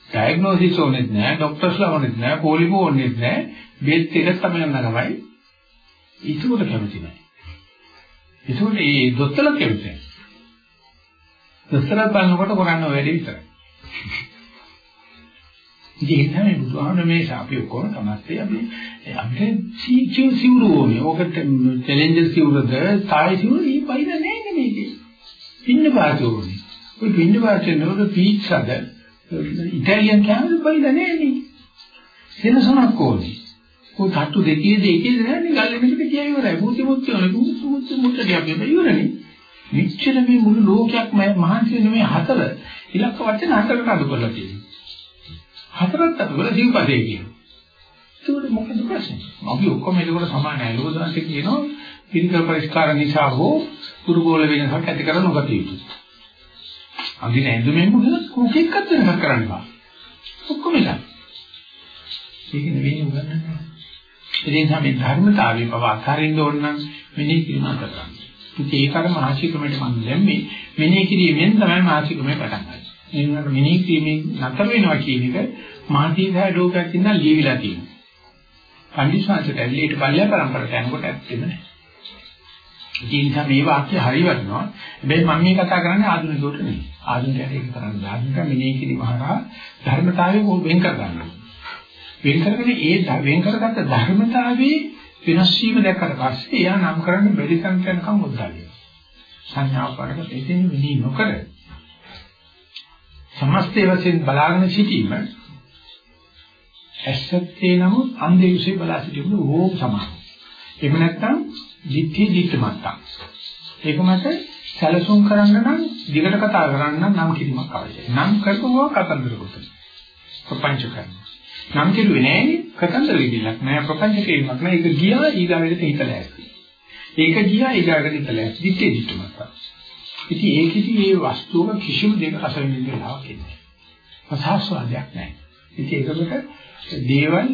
A: ඩයග්නොසිස් ඕනෙත් නෑ, ડોක්ටර්ස්ලා ඕනෙත් නෑ, පොලිමෝ ඕනෙත් නෑ. බෙහෙත් එක තමයි නගමයි. ඒකට කැමති නෑ. ඒකට මේ දොස්තරලා කැමති නෑ. දොස්තරලා බලනකොට කරන්න වැඩි විතරයි. ඉතින් ඒ තමයි බුදුහාමර මේ අපි ඔක්කොම තමයි අපි අපිට සීචු සිවුරු ඕනේ. ඔකට චැලෙන්ජර් සිවුරද, තායි සිවුරු ඊ බයිද නෑනේ මේකේ. පින්න පාත ඕනේ. ඔය පින්න පාතේ නෝද පීච්චාද ඉතාලියන් කෑමද බයිලා නෑනේ. සෙනසුනක් ඕනේ. ඔය තට්ටු දෙකේ දෙකේ නෑනේ ගල්ලෙ මෙතන කියයි ඉවරයි. මුති මුති ඕනේ. මුති මුති මුති අපි ඉවරනේ. මෙච්චර මේ මුළු ලෝකයක් මහන්සි මේ හතර ඉලක්ක වචන හතරකට අඩු කරලා තියෙනවා. හතරත් අඩු කරලා සිව්පදේ කියනවා. ඒකට මොකද ප්‍රශ්නේ? අපි ඔක්කොම ඒකට සමානයි. ලෝකදාන්ත කියනවා පිළිකර පරිස්කාර නිසා හෝ පුරුගෝල වෙනසක් ඇති කර නොගත යුතුයි. අඳින ඇඳුමෙන් මොකද මොකෙක්වත් වෙනස් කරන්න බෑ. ඔක්කොම එකයි. ඒක නෙවෙයි උගන්නන්නේ. ඒ නිසා මේ ධර්මතාවයේ බව අත්හරින්න ඕන නම් මෙනෙහි කිරීම කරගන්න. ඉතින් ඒක අර මානසිකමට මම දැම්මේ මෙනෙහි කිරීමෙන් තමයි මානසිකමේ පටන් ගන්නේ. ඒ වුණාට මෙනෙහි කිරීමෙන් නතර වෙනවා කියන එක මානසිකය ඩෝකයක් ඉඳන් ලියවිලා තියෙනවා. පඬිස්සන්ට ඇල්ලීට බල්ලයා පරම්පරට යනකොට ඇත්තෙම නැහැ. ඒ නිසා මේ වාක්‍ය හරි වටනවා. හැබැයි මම මේ කතා කරන්නේ ආධුනිකවට නෙවෙයි. ආධුනිකයට ඒක කරන්නේ ආධුනික මෙනෙහි කිරීම හරහා ධර්මතාවය වෙන් කර ගන්නවා. වෙන් කරගෙන ඒ වෙන් කරගත්ත ධර්මතාවයේ වෙනස් වීම දැක්කට පස්සේ එයා නම් කරන්නේ බැරි සංකල්පකම් උද්දාලිය. සංඥාව පාඩක දෙතින් මෙනෙහි නොකර සමස්තය වශයෙන් බලාගෙන සිටීම ඇසත්තේ නමුත් අන්ධේ විශ්ේ බලා සිටීම ඕම් සමානයි. එහෙම නැත්නම් දිට්ඨි දිට්ඨ මත්තම්. ඒක මත සැලසුම් කරන්න නම් දිගට කතා කරන්න නම් කිරීමක් අවශ්‍යයි. නම් කරපුවා කතන්දර කොට. ප්‍රපංච කරනවා. නම් කිරුවේ නෑනේ කතන්දර විදිලක් නෑ ප්‍රපංච කිරීමක් නෑ. ඒක ගියා ඊගාවෙට හිතලා ඇති. ඒක ගියා ඊගාවෙට හිතලා ඇති. දිට්ඨි දිට්ඨ මත්තම්. ඉතින් ඒකෙදි මේ වස්තුව කිසිම දෙයක රස විඳින්න වෙලාවක් ඉන්නේ. රසාස්වාදයක් නැහැ. ඉතින් ඒකට දේවල්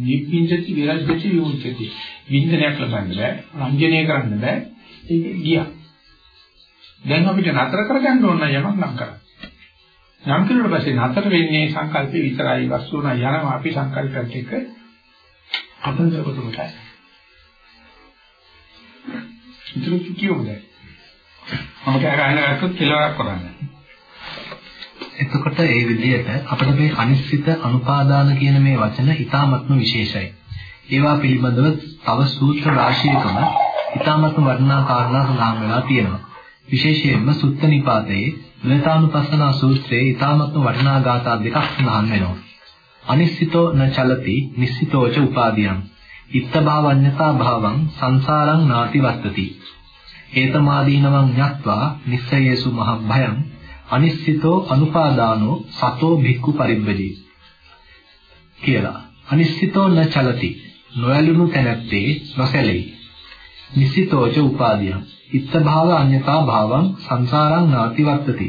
A: නිපින්දති විරජ්‍යති විමුක්ති. වින්දනයක් ලබන්න බෑ, රංජනය කරන්න බෑ. ඒක ගියා. දැන් අපිට නතර කරගන්න ඕන යමක් නම් කරන්න. නම් කිරුවට පස්සේ නතර වෙන්නේ සංකල්පේ විතරයි වස්තුන යනවා අපි සංකල්පයත් එක්ක අපන්දරකට උටයි. ඉතින් කියමුද? මම ගහන්න ගත්තොත් කිලෝක් කරන්නේ.
B: එතකොට ඒ විදිහට අපිට මේ අනිශ්චිත අනුපාදාන කියන මේ වචන ඊ타මත්ම විශේෂයි. ඒවා පිළිබඳව තව සූත්‍ර රාශියකම ඊ타මත්ම වර්ණනා කාරණා සඳහන් වෙලා තියෙනවා. විශේෂයෙන්ම සුත්ත නිපාතයේ විලතානුපස්සනා සූත්‍රයේ ඊ타මත්ම වර්ණනා ගාථා දෙකක් සඳහන් වෙනවා. අනිශ්චිතෝ න චලති නිශ්චිතෝ ච උපාදීයං. ඉත්ත භාවඤ්ඤතා භාවං සංසාරං නාති වස්තති. හේතමාදීනවං ඤත්වා නිස්සයේසු මහම් භයං අනිශ්චිතෝ අනුපාදානෝ සතෝ භික්ඛු පරිබ්බජී කියලා. අනිශ්චිතෝ න චලති නොයලුණු තැනැත්තේ නොසැලෙයි. නිශ්චිතෝච උපාදියං ඉත්ත භාව අඤ්ඤතා භාවං සංසාරං නාති වත්තති.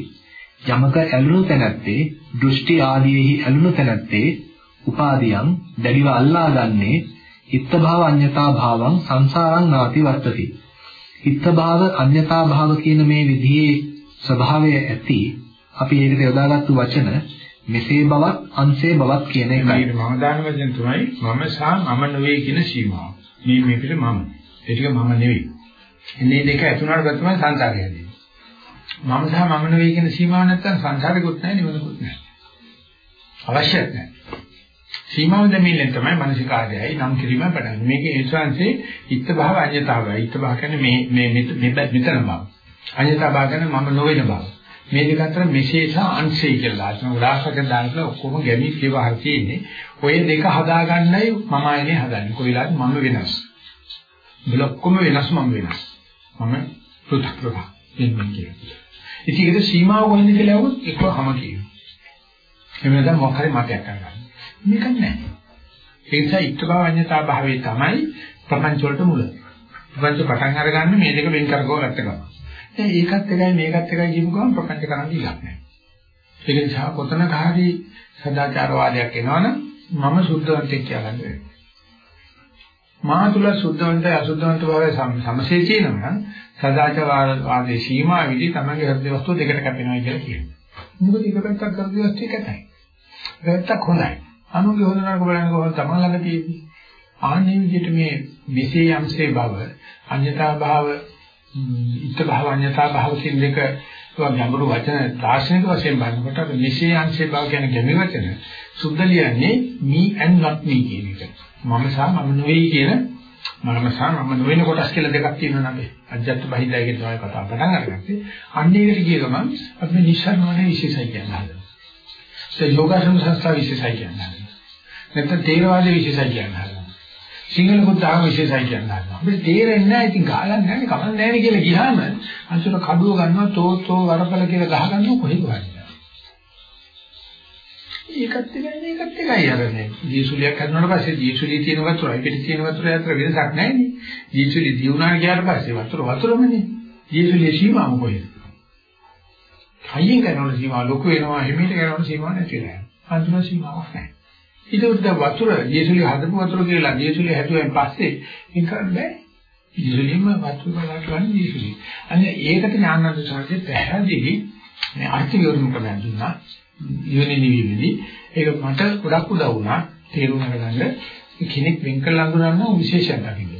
B: යමක ඇලුණු තැනැත්තේ දෘෂ්ටි ආදීෙහි ඇලුණු තැනැත්තේ උපාදියං දැඩිව අල්ලාගන්නේ ඉත්ත භාව අඤ්ඤතා භාවං සංසාරං නාති වත්තති. හිත භාව අඤ්‍යතා භාව කියන මේ විදිහේ ස්වභාවය ඇති අපි ඒකට යොදාගත්තු වචන මෙසේ බවත් අන්සේ බවත් කියන එකයි.
A: මම දාන වචන තුනයි මම සහ මම නෙවෙයි කියන සීමාව. මේ මේකට මම. ඒ ටික මම නෙවෙයි. එන්නේ දෙක ඇතුණාට තමයි සංසාරය හැදෙන්නේ. මම සහ මම නෙවෙයි කියන සීමාව නැත්තම් සංසාරෙකුත් නැහැ නිවනකුත් නැහැ. අවශ්‍යත් නැහැ. සීමාව දෙමිල්ලෙන් තමයි මානසික ආදයයි නම් කිරීම පටන් ගන්න. මේකේ ඒසංශේ ඉත්ත භාව අඤ්‍යතාවයි. ඉත්ත භාව කියන්නේ මේ මේ මෙතන බව. අඤ්‍යතා භාව කියන්නේ මම නොවන බව. මේ දෙක අතර මෙසේ සහ අංශය කියලා. අතන උදාහරණයක් දානකොට ඔක්කොම ගැමි කියවහල් තියෙන්නේ. ඔය දෙක හදාගන්නයි මම ආයනේ හදන්නේ. කොයිලාද මම වෙනස්. බල ඔක්කොම වෙනස් මම වෙනස්. මම පෘථක් ප්‍රභා. එන්නේ කියලා. ඉතින් ඒක සීමාව කොහෙන්ද කියලා අහුවොත් එක්කම කියනවා. එහෙම නැත්නම් මොකක් හරි මතයක් කරගන්න. මේක නැහැ. ඒ නිසා ඉක්තභාව අඤ්ඤතා භාවයේ තමයි ප්‍රපංච වලට මුල. ප්‍රපංච පටන් අරගන්න මේ දෙක වෙන් කරගව ගත්ත ගමන්. දැන් ඒකත් එකයි මේකත් එකයි කියමු ගමන් ප්‍රපංච කරන්න ඉලක්ක නැහැ. ඒක නිසා කොතනක හරි සදාචාරවාදයක් එනවනම් මම සුද්ධවන්තෙක් කියලා ගන්න වෙනවා. මා තුල සුද්ධවන්තය අසුද්ධවන්ත භාවය සමසේ තියෙනවා නම් සදාචාරවාදයේ සීමා විදි තමයි හෘද වස්තුව දෙකට කැපෙනවා කියලා කියනවා. මොකද එක පැත්තක් හෘද වස්තුව එකයි. පැත්තක් හොඳයි. අනුගේ හොඳ නරක බලන්න කොහොමද තමන් ළඟ තියෙන්නේ? ආන්නේ විදිහට මේ මෙසේ යම්සේ බව අඤ්‍යතා භාව ඉත්ත භාව අඤ්‍යතා භාව කියන දෙක ගැඹුරු වචන දාර්ශනික වශයෙන් බලනකොට මෙසේ යම්සේ බව කියන ගැඹුරු වචන සුද්ධ ලියන්නේ me and not me කියන එක. මම සහ මම නෙවෙයි කියන මම සහ මම නොවන කොටස් කියලා දෙකක් තියෙනවා නේද? අජත්ත බහිද්දයි කියන තමයි කතාව පටන් අරගත්තේ. අන්න ඒකට ගිය ගමන් අපි නිශ්චරණවල විශේෂයි කියන හදනවා. ඒ යෝගාසන සංස්ථා විශේෂයි කියන්නේ. නැත්නම් තේරවාදී විශේෂයි කියන්නේ. සිංහල බුද්ධාගම විශේෂයි කියන්නේ. අපිට තේරෙන්නේ නැහැ ඉතින් ගාලක් නැහැ කමක් නැහැ කියලා ගියාම අන්තිම කඩුව ගන්නවා තෝතෝ වරපල කියලා ගහ ගන්නවා කොහෙද වන්නේ. ඒකත් එකයි මේකත් එකයි අරනේ. ජීසුලියක් කරනකොට පස්සේ ජීසුලිය තියෙන වතුරයි පිට තියෙන වතුරයි අතර වෙනසක් නැහැ නේ. ජීසුලිය දියුණා ගියාට පස්සේ වතුර වතුරමනේ. ජීසුලිය සීමාව කොහෙද? හයියෙන් කරනවල සීමාව ලොකු වෙනවා හිමීට කරනවල සීමාව නැති වෙනවා. අන්තිම සීමාවක් නැහැ. ඊට උඩ වතුර ජේසුලි හදපු වතුර කියලා ජේසුලි හැදුවෙන් පස්සේ ඒක කරන්න බෑ. ජේසුලිම වතුර බලලා කියන්නේ ජේසුලි. අන්න ඒකට ඥානන්ත සාරේ පැහැදිලි මේ අර්ථ විවරණ කරන්න දුන්නා. ඉවෙන්නේ නිවිවිලි. ඒක මට ගොඩක් උදව් වුණා. තේරුම් ගන්න කෙනෙක් වෙන් කළ අඳුරන්න විශේෂයක් දකින්න.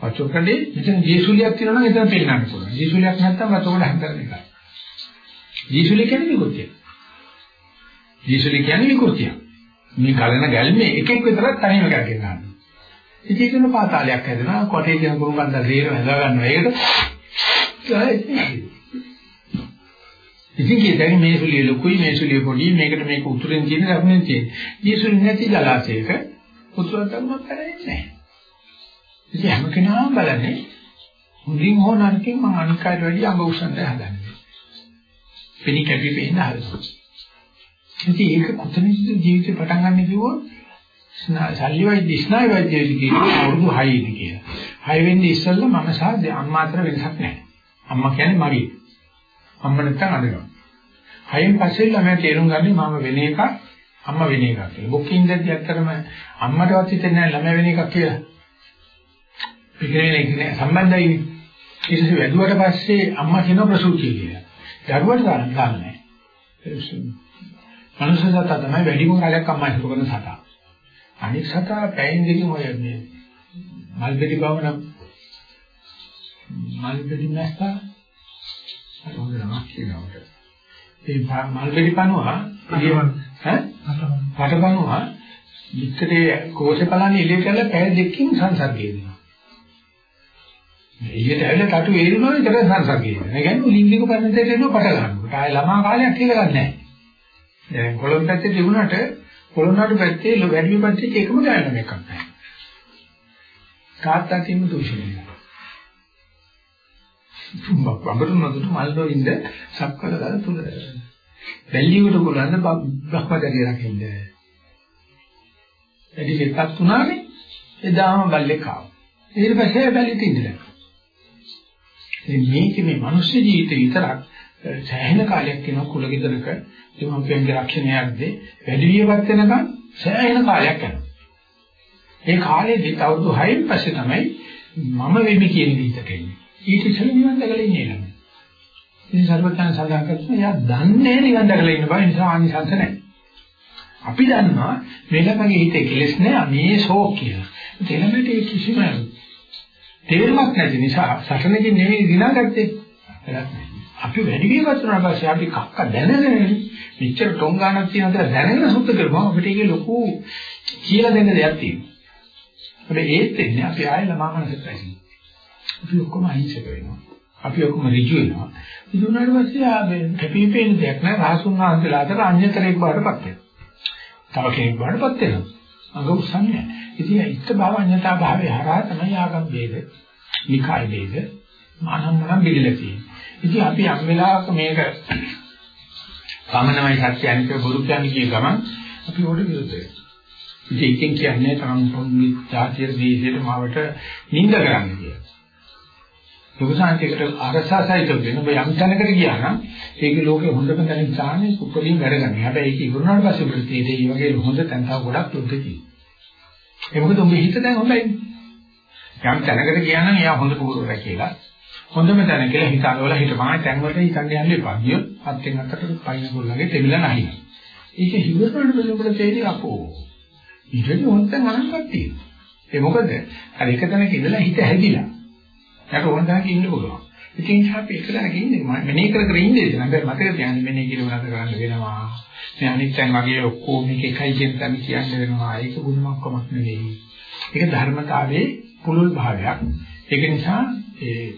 A: වතුර කඩේ මෙතන ජේසුලියක් තියෙනවා නම් එතන පෙන්නන්න පුළුවන්. ජේසුලියක් නැත්තම් වතුර කඩ හැදෙන්න එකයි. ජේසුලිය කියන්නේ විකෘතිය. ජේසුලිය කියන්නේ විකෘතිය. මේ කලන ගැල්මේ එකෙක් විතරක් තනියම කරගෙන ගන්නවා. ඉතින් ඒකන පාතාලයක් හැදෙනවා කොටේ කියන කුරුකන්ද රේර හදා ගන්නවා. ඒකට ඉතින් කියන්නේ මේ සුලිය ලොකුයි මේ සුලිය පොඩි මේකට මේක උතුරෙන් තියෙන දකුණෙන් තියෙන. ජේසුලි නැති ජලාශයක උතුරට තමයි කරන්නේ නැහැ. ඉතින් හැම කෙනාම බලන්නේ හොඳින් හෝ නරකින් මම අනික් අයට වැඩිය අඹ උස්සන්න හදන්නේ. පිණි කැපි පේන්න හදනවා. ඉතින් ඒක කොතනද ජීවිතේ පටන් ගන්න කිව්වොත් සල්ලි වෛද්‍ය ස්නායු වෛද්‍ය කියන අවුරුදු 6 ඉදි කියලා. 6 වෙනි ඉස්සෙල්ලා මම සහ අම්මා අතර වෙනසක් නැහැ. අම්මා කියන්නේ මගේ. අම්මා නැත්තම් අඬනවා. 6න් පස්සේ ළමයා තේරුම් ගන්නේ මම වෙන එකක් අම්මා වෙන එකක් කියලා. බොක්කින් දැද්දි ඇත්තටම අම්මටවත් හිතෙන්නේ නැහැ ළමයා වෙන එකක් කියලා. පිටිනේ නේ සම්බන්ධයිනේ. ඊට පස්සේ වැදුවට පස්සේ අම්මා කියන ප්‍රසූතිය කියලා. දරුවට ගන්න නැහැ. මනුෂ්‍ය සතා තමයි වැඩිම කාලයක් අම්මා හිතු කරන සතා. අනිත් සතා පැයෙන් දෙකම ඔය මේ මල්පෙටි බවන මල්පෙටි නැස්තා අර හොඳ නමක් කියනවට. ඒ මල්පෙටි පනවා ඈ පටපනවා විතරේ කෝෂේ බලන්නේ එළියට කරලා පැය දෙකකින් සංසර්ගය වෙනවා. එළියට ඇවිල්ලා කටු වේරිනවා විතර සංසර්ගය වෙනවා. ඒ කියන්නේ ලිංගික පරිණතයට එනවා පට ගන්නවා. ආයේ ළමා කාලයක් කියලා ගන්න. දැන් කොළඹ පැත්තේ තිබුණාට කොළඹ පැත්තේ වැඩිම පැත්තේ එකම ගානක් නැහැ. තාත්තා කියන දෝෂණය. බඹරුන් නදුට මල්ලෝ ඉඳ සක්වල දාලා තුල. බැල්ලියකට කොලන්න බ්‍රහ්මචර්ය රකින්න. එදි එකක් තුනනේ එදාම බල්ලෙක් ආවා. ඊට පස්සේ බැල්ලිට ඉඳලා. ඉතින් මේක මේ මිනිස් ජීවිතේ විතරක් සෑහෙන කාලයක් යනවා කුලගෙදරක දෙමව්පියන්ගේ රක්ෂණයක්දී වැඩි වියවත් වෙනකන් සෑහෙන කාලයක් යනවා. ඒ කාලේදී අවුරුදු 6න් පස්සේ තමයි මම වෙමි කියන විදිහට එන්නේ. ඊට ඉස්සෙල්ලා නිවන් දැකලා ඉන්නේ ළමයි. ඉතින් සර්වඥයන් සඳහන් කරනවා එයා දන්නේ නිවන් දැකලා ඉන්න බව නිසා ආනිසංස නැහැ. අපි දන්නවා මේ ළමගේ හිතේ කෙලෙස් නැහැ මේ ෂෝක් කියලා. ඒ ළමයට ඒ කිසිම තේරුමක් නැති නිසා සසනකින් නෙවෙයි දිනාගත්තේ. අපි වැඩි විගත කරන පස්සේ අපි කක්ක දැනගෙන මෙච්චර ටොංගානක් තියෙන අතර දැනගෙන සුද්ධ කරපුවම අපිට ඒකේ ලොකු කියලා දෙන්න දෙයක් තියෙනවා. හැබැයි ඒත් එන්නේ අපි ආයෙ ළමා මනසට ඇහිලා. අපි ඔක්කොම අහිංසක වෙනවා. අපි ඔක්කොම ඍජු වෙනවා. ඍජු වුණාට පස්සේ ආවේ කැපිපේන දෙයක් නෑ රහසුන් වහන්සේලා අතර අන්‍යතරයක් බාටපත් වෙනවා. තව කෙනෙක් බාටපත් වෙනවා. අඟ උස්සන්නේ. ඉතින් ඉත්ත භාව අඤ්ඤතා භාවය හරහා තමයි ආගම් ભેද, නිකාය ભેද, මානම්මනම් බෙදලා තියෙන්නේ. ඉතින් අපි යම් වෙලාවක මේක සාමාන්‍යමයි සත්‍ය අනිත් බොරු කියන්නේ කිය ගමන් අපි ඕඩ විරුද්ධ වෙනවා. ඉතින් එකෙන් කියන්නේ තරම් පොඩි ජාතිය දේශයට මාවට නිඳ කරන්න කියලා. ලෝකසාන්තිකට අරසසයිත වෙන ඔබ යම් තැනකට ගියා නම් ඒකේ ලෝකේ හොඳම තැන ඉස්සානේ උපරිම වැඩ ගන්න. හැබැයි ඒක ඉවරනාට පස්සේ ඔබට තේරෙයි මේ වගේ හොඳ තැන් තව ගොඩක් උද්දකී. ඒ මොකද උඹේ හිත දැන් හොඳයි. යම් තැනකට ගියා නම් එයා හොඳ පුරුවරයා කියලා. හොඳම තැන කියලා හිත අරවල හිටපහා තැන් වලට හිතන්න යන්න එපා. ගියොත් හත්ෙන් අතට පයින් ගොල්ලගේ තෙමිලා නැහැ. ඒක හිවරවලට බලනකොට තේරෙයි අපෝ. ඊටදී හොන්තෙන් අනන්තක් තියෙනවා. ඒ මොකද අර එක තැනක ඉඳලා හිත හැදිලා. යට ඕන තැනක ඉන්න පුළුවන්. ඉතින් අපි එක තැනක ඉන්නේ මෙනේ කර කර ඉන්නේ ඉතින් අපි මතක තියාගන්න මෙනේ කියලා වෙනද කරන්න වෙනවා. මේ අනිත් තැන් වගේ ඔක්කොම මේක එකයි කියන තැන කියන්න වෙනවා. ඒක ගුණමක්කමක් නෙවෙයි. ඒක ධර්මතාවයේ පුලුල් භාවයක්. ඒක නිසා ඒ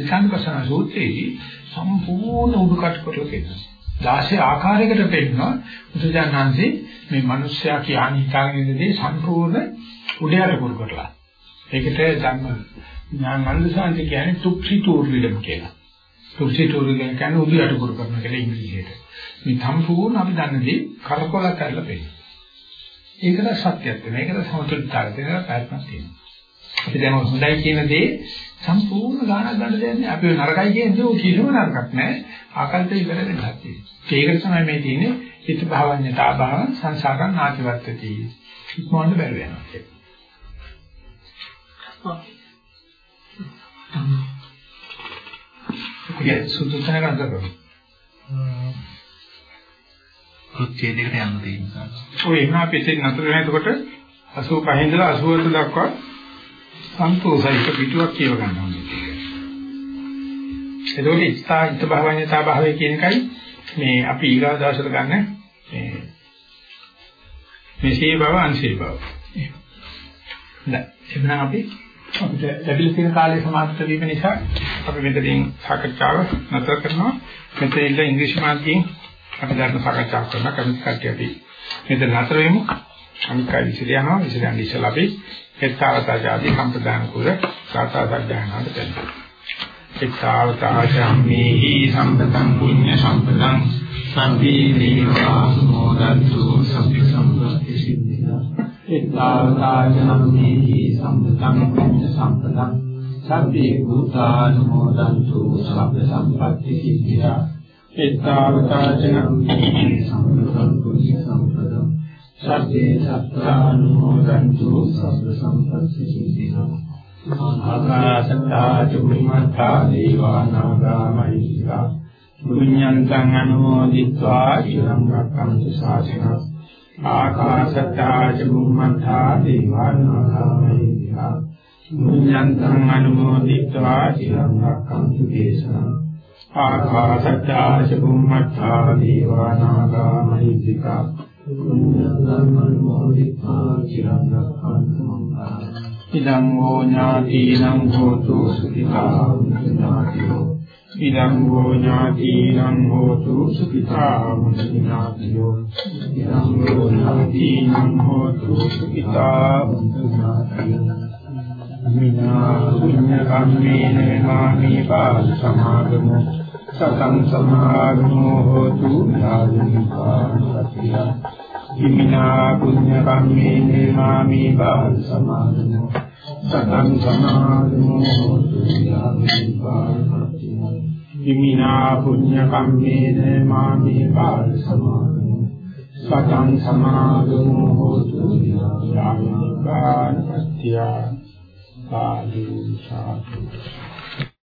A: ත්‍රිසංකසන සූත්‍රයේදී සම්පූර්ණ උඩුකට් කරලා කියනවා. 16 ආකාරයකට පෙන්නනවා බුදුජානනාංශේ මේ මිනිස්යා කියන්නේ හිතාගෙන ඉඳදී සම්පූර්ණ උඩයට පුරු කරලා. ඒකට ධම්ම ඥානන්දසාන්ති කියන්නේ තුක්සිතූර්විලම් කියලා. තුක්සිතූර්විලම් කියන්නේ උඩයට පුරු කරන කියලා ඉංග්‍රීසියට. මේ සම්පූර්ණ අපි දන්නදී කරකොල කරලා පෙන්නනවා. ඒකට සත්‍යයක් වෙනවා. ඒකට සමතුලිතතාවය තියෙනවා පැත්තක් තියෙනවා. අපි දැන් හොඳයි කියන දේ සම්පූර්ණ ගානක් ගන්න දෙයක් නෑ. අපි නරකයි කියන්නේ කිසිම නරකක් නෑ. ආකල්ප ඉවර වෙනවා තියෙන්නේ. ඒකට තමයි මේ තියෙන්නේ හිත භාවඤ්ඤතා භාව සංසාරං නාතිවත්තති. ඉක්මවන්න බැරි වෙනවා. ඔය සුදුසුතන කරදරනවා.
B: කෘත්‍ය දෙකට යන්න තියෙනවා.
A: ඔය එනවා අපි එතන නතර වෙන එතකොට 85 ඉඳලා 80 දක්වා සන්තෝෂයික පිටුවක් කියව ගන්න ඕනේ. එතකොට ඉස්සා ඉත භවඤ්ඤතා භාවය කියන එකයි මේ අපි ඊගා දවසට ගන්න මේ මෙසේ බව අංශේ බව. නෑ එබනම් අපි අපිට ලැබිලා තියෙන කාලය සමාප්ත වීම නිසා අපි මෙතනින් සාකච්ඡාව නතර කරනවා. මෙතන ඉඳලා ඉංග්‍රීසි මාධ්‍යයෙන් අපි ධර්ම සාකච්ඡා කරනවා. කමිටි කට්ටිය අපි මෙතන නතර වෙමු. අනිත් කයි විසිර යනවා. විසිර යන ඉස්සලා අපි එක්තාවතාජාති සම්ප්‍රදාන කුල සාතා සත්‍යයන්ට දෙන්නවා. එක්තාවතාජාමේහි සම්පතං පුඤ්ඤ සම්පතං සම්පී දීවාසුමෝදන්තු සම්පි සම්පති සිද්ධිනා. එක්තාවතාජාමේහි සම්පතං පුඤ්ඤ සම්පතං සම්පී භූතානුමෝදන්තු සම්ප සම්පති සිද්ධිනා. එක්තාවතාජාමේහි සම්පතං පුඤ්ඤ සම්පතං සබ්බේ සත්තානුමෝදන්තු සබ්බ සම්පත්ති සිද්ධාං ආකාශත්තා චුම්මත්තා දේවානාගාමහිතා පුඤ්ඤන්තං අනුමෝදිत्वा චිරං රක්ඛන්තු ශාසනං ආකාශත්තා චුම්මත්තා දේවානාගාමහිතා පුඤ්ඤන්තං අනුමෝදිत्वा චිරං රක්ඛන්තු දේශනං. ආකාශත්තා චුම්මත්තා දේවානාගාමහිතා ඉදං හෝ ඥාතිනං හෝතු සුඛිතා. ඥාතියෝ ඉදං හෝ ඥාතිනං හෝතු සුඛිතා. ඥාතියෝ ඉදං හෝ ඥාතිනං හෝතු සුඛිතා. මිනා පුඤ්ඤ කම්මේන මාමි පාද සමාගමෝ. සතං සමාගමෝ හෝතු යාවිකා සතියා. ඉමිනා පුඤ්ඤ කම්මේ මාමි බාල සමාදනෝ. සතං සමාදනෝ හෝතු යාවිකා සතියා ඉමිනා පුඤ්ඤ කම්මේ මාමි බාල සමාදනෝ. සතං සමාදනෝ හෝතු යාවිකා සතියා. සාදු සාදු.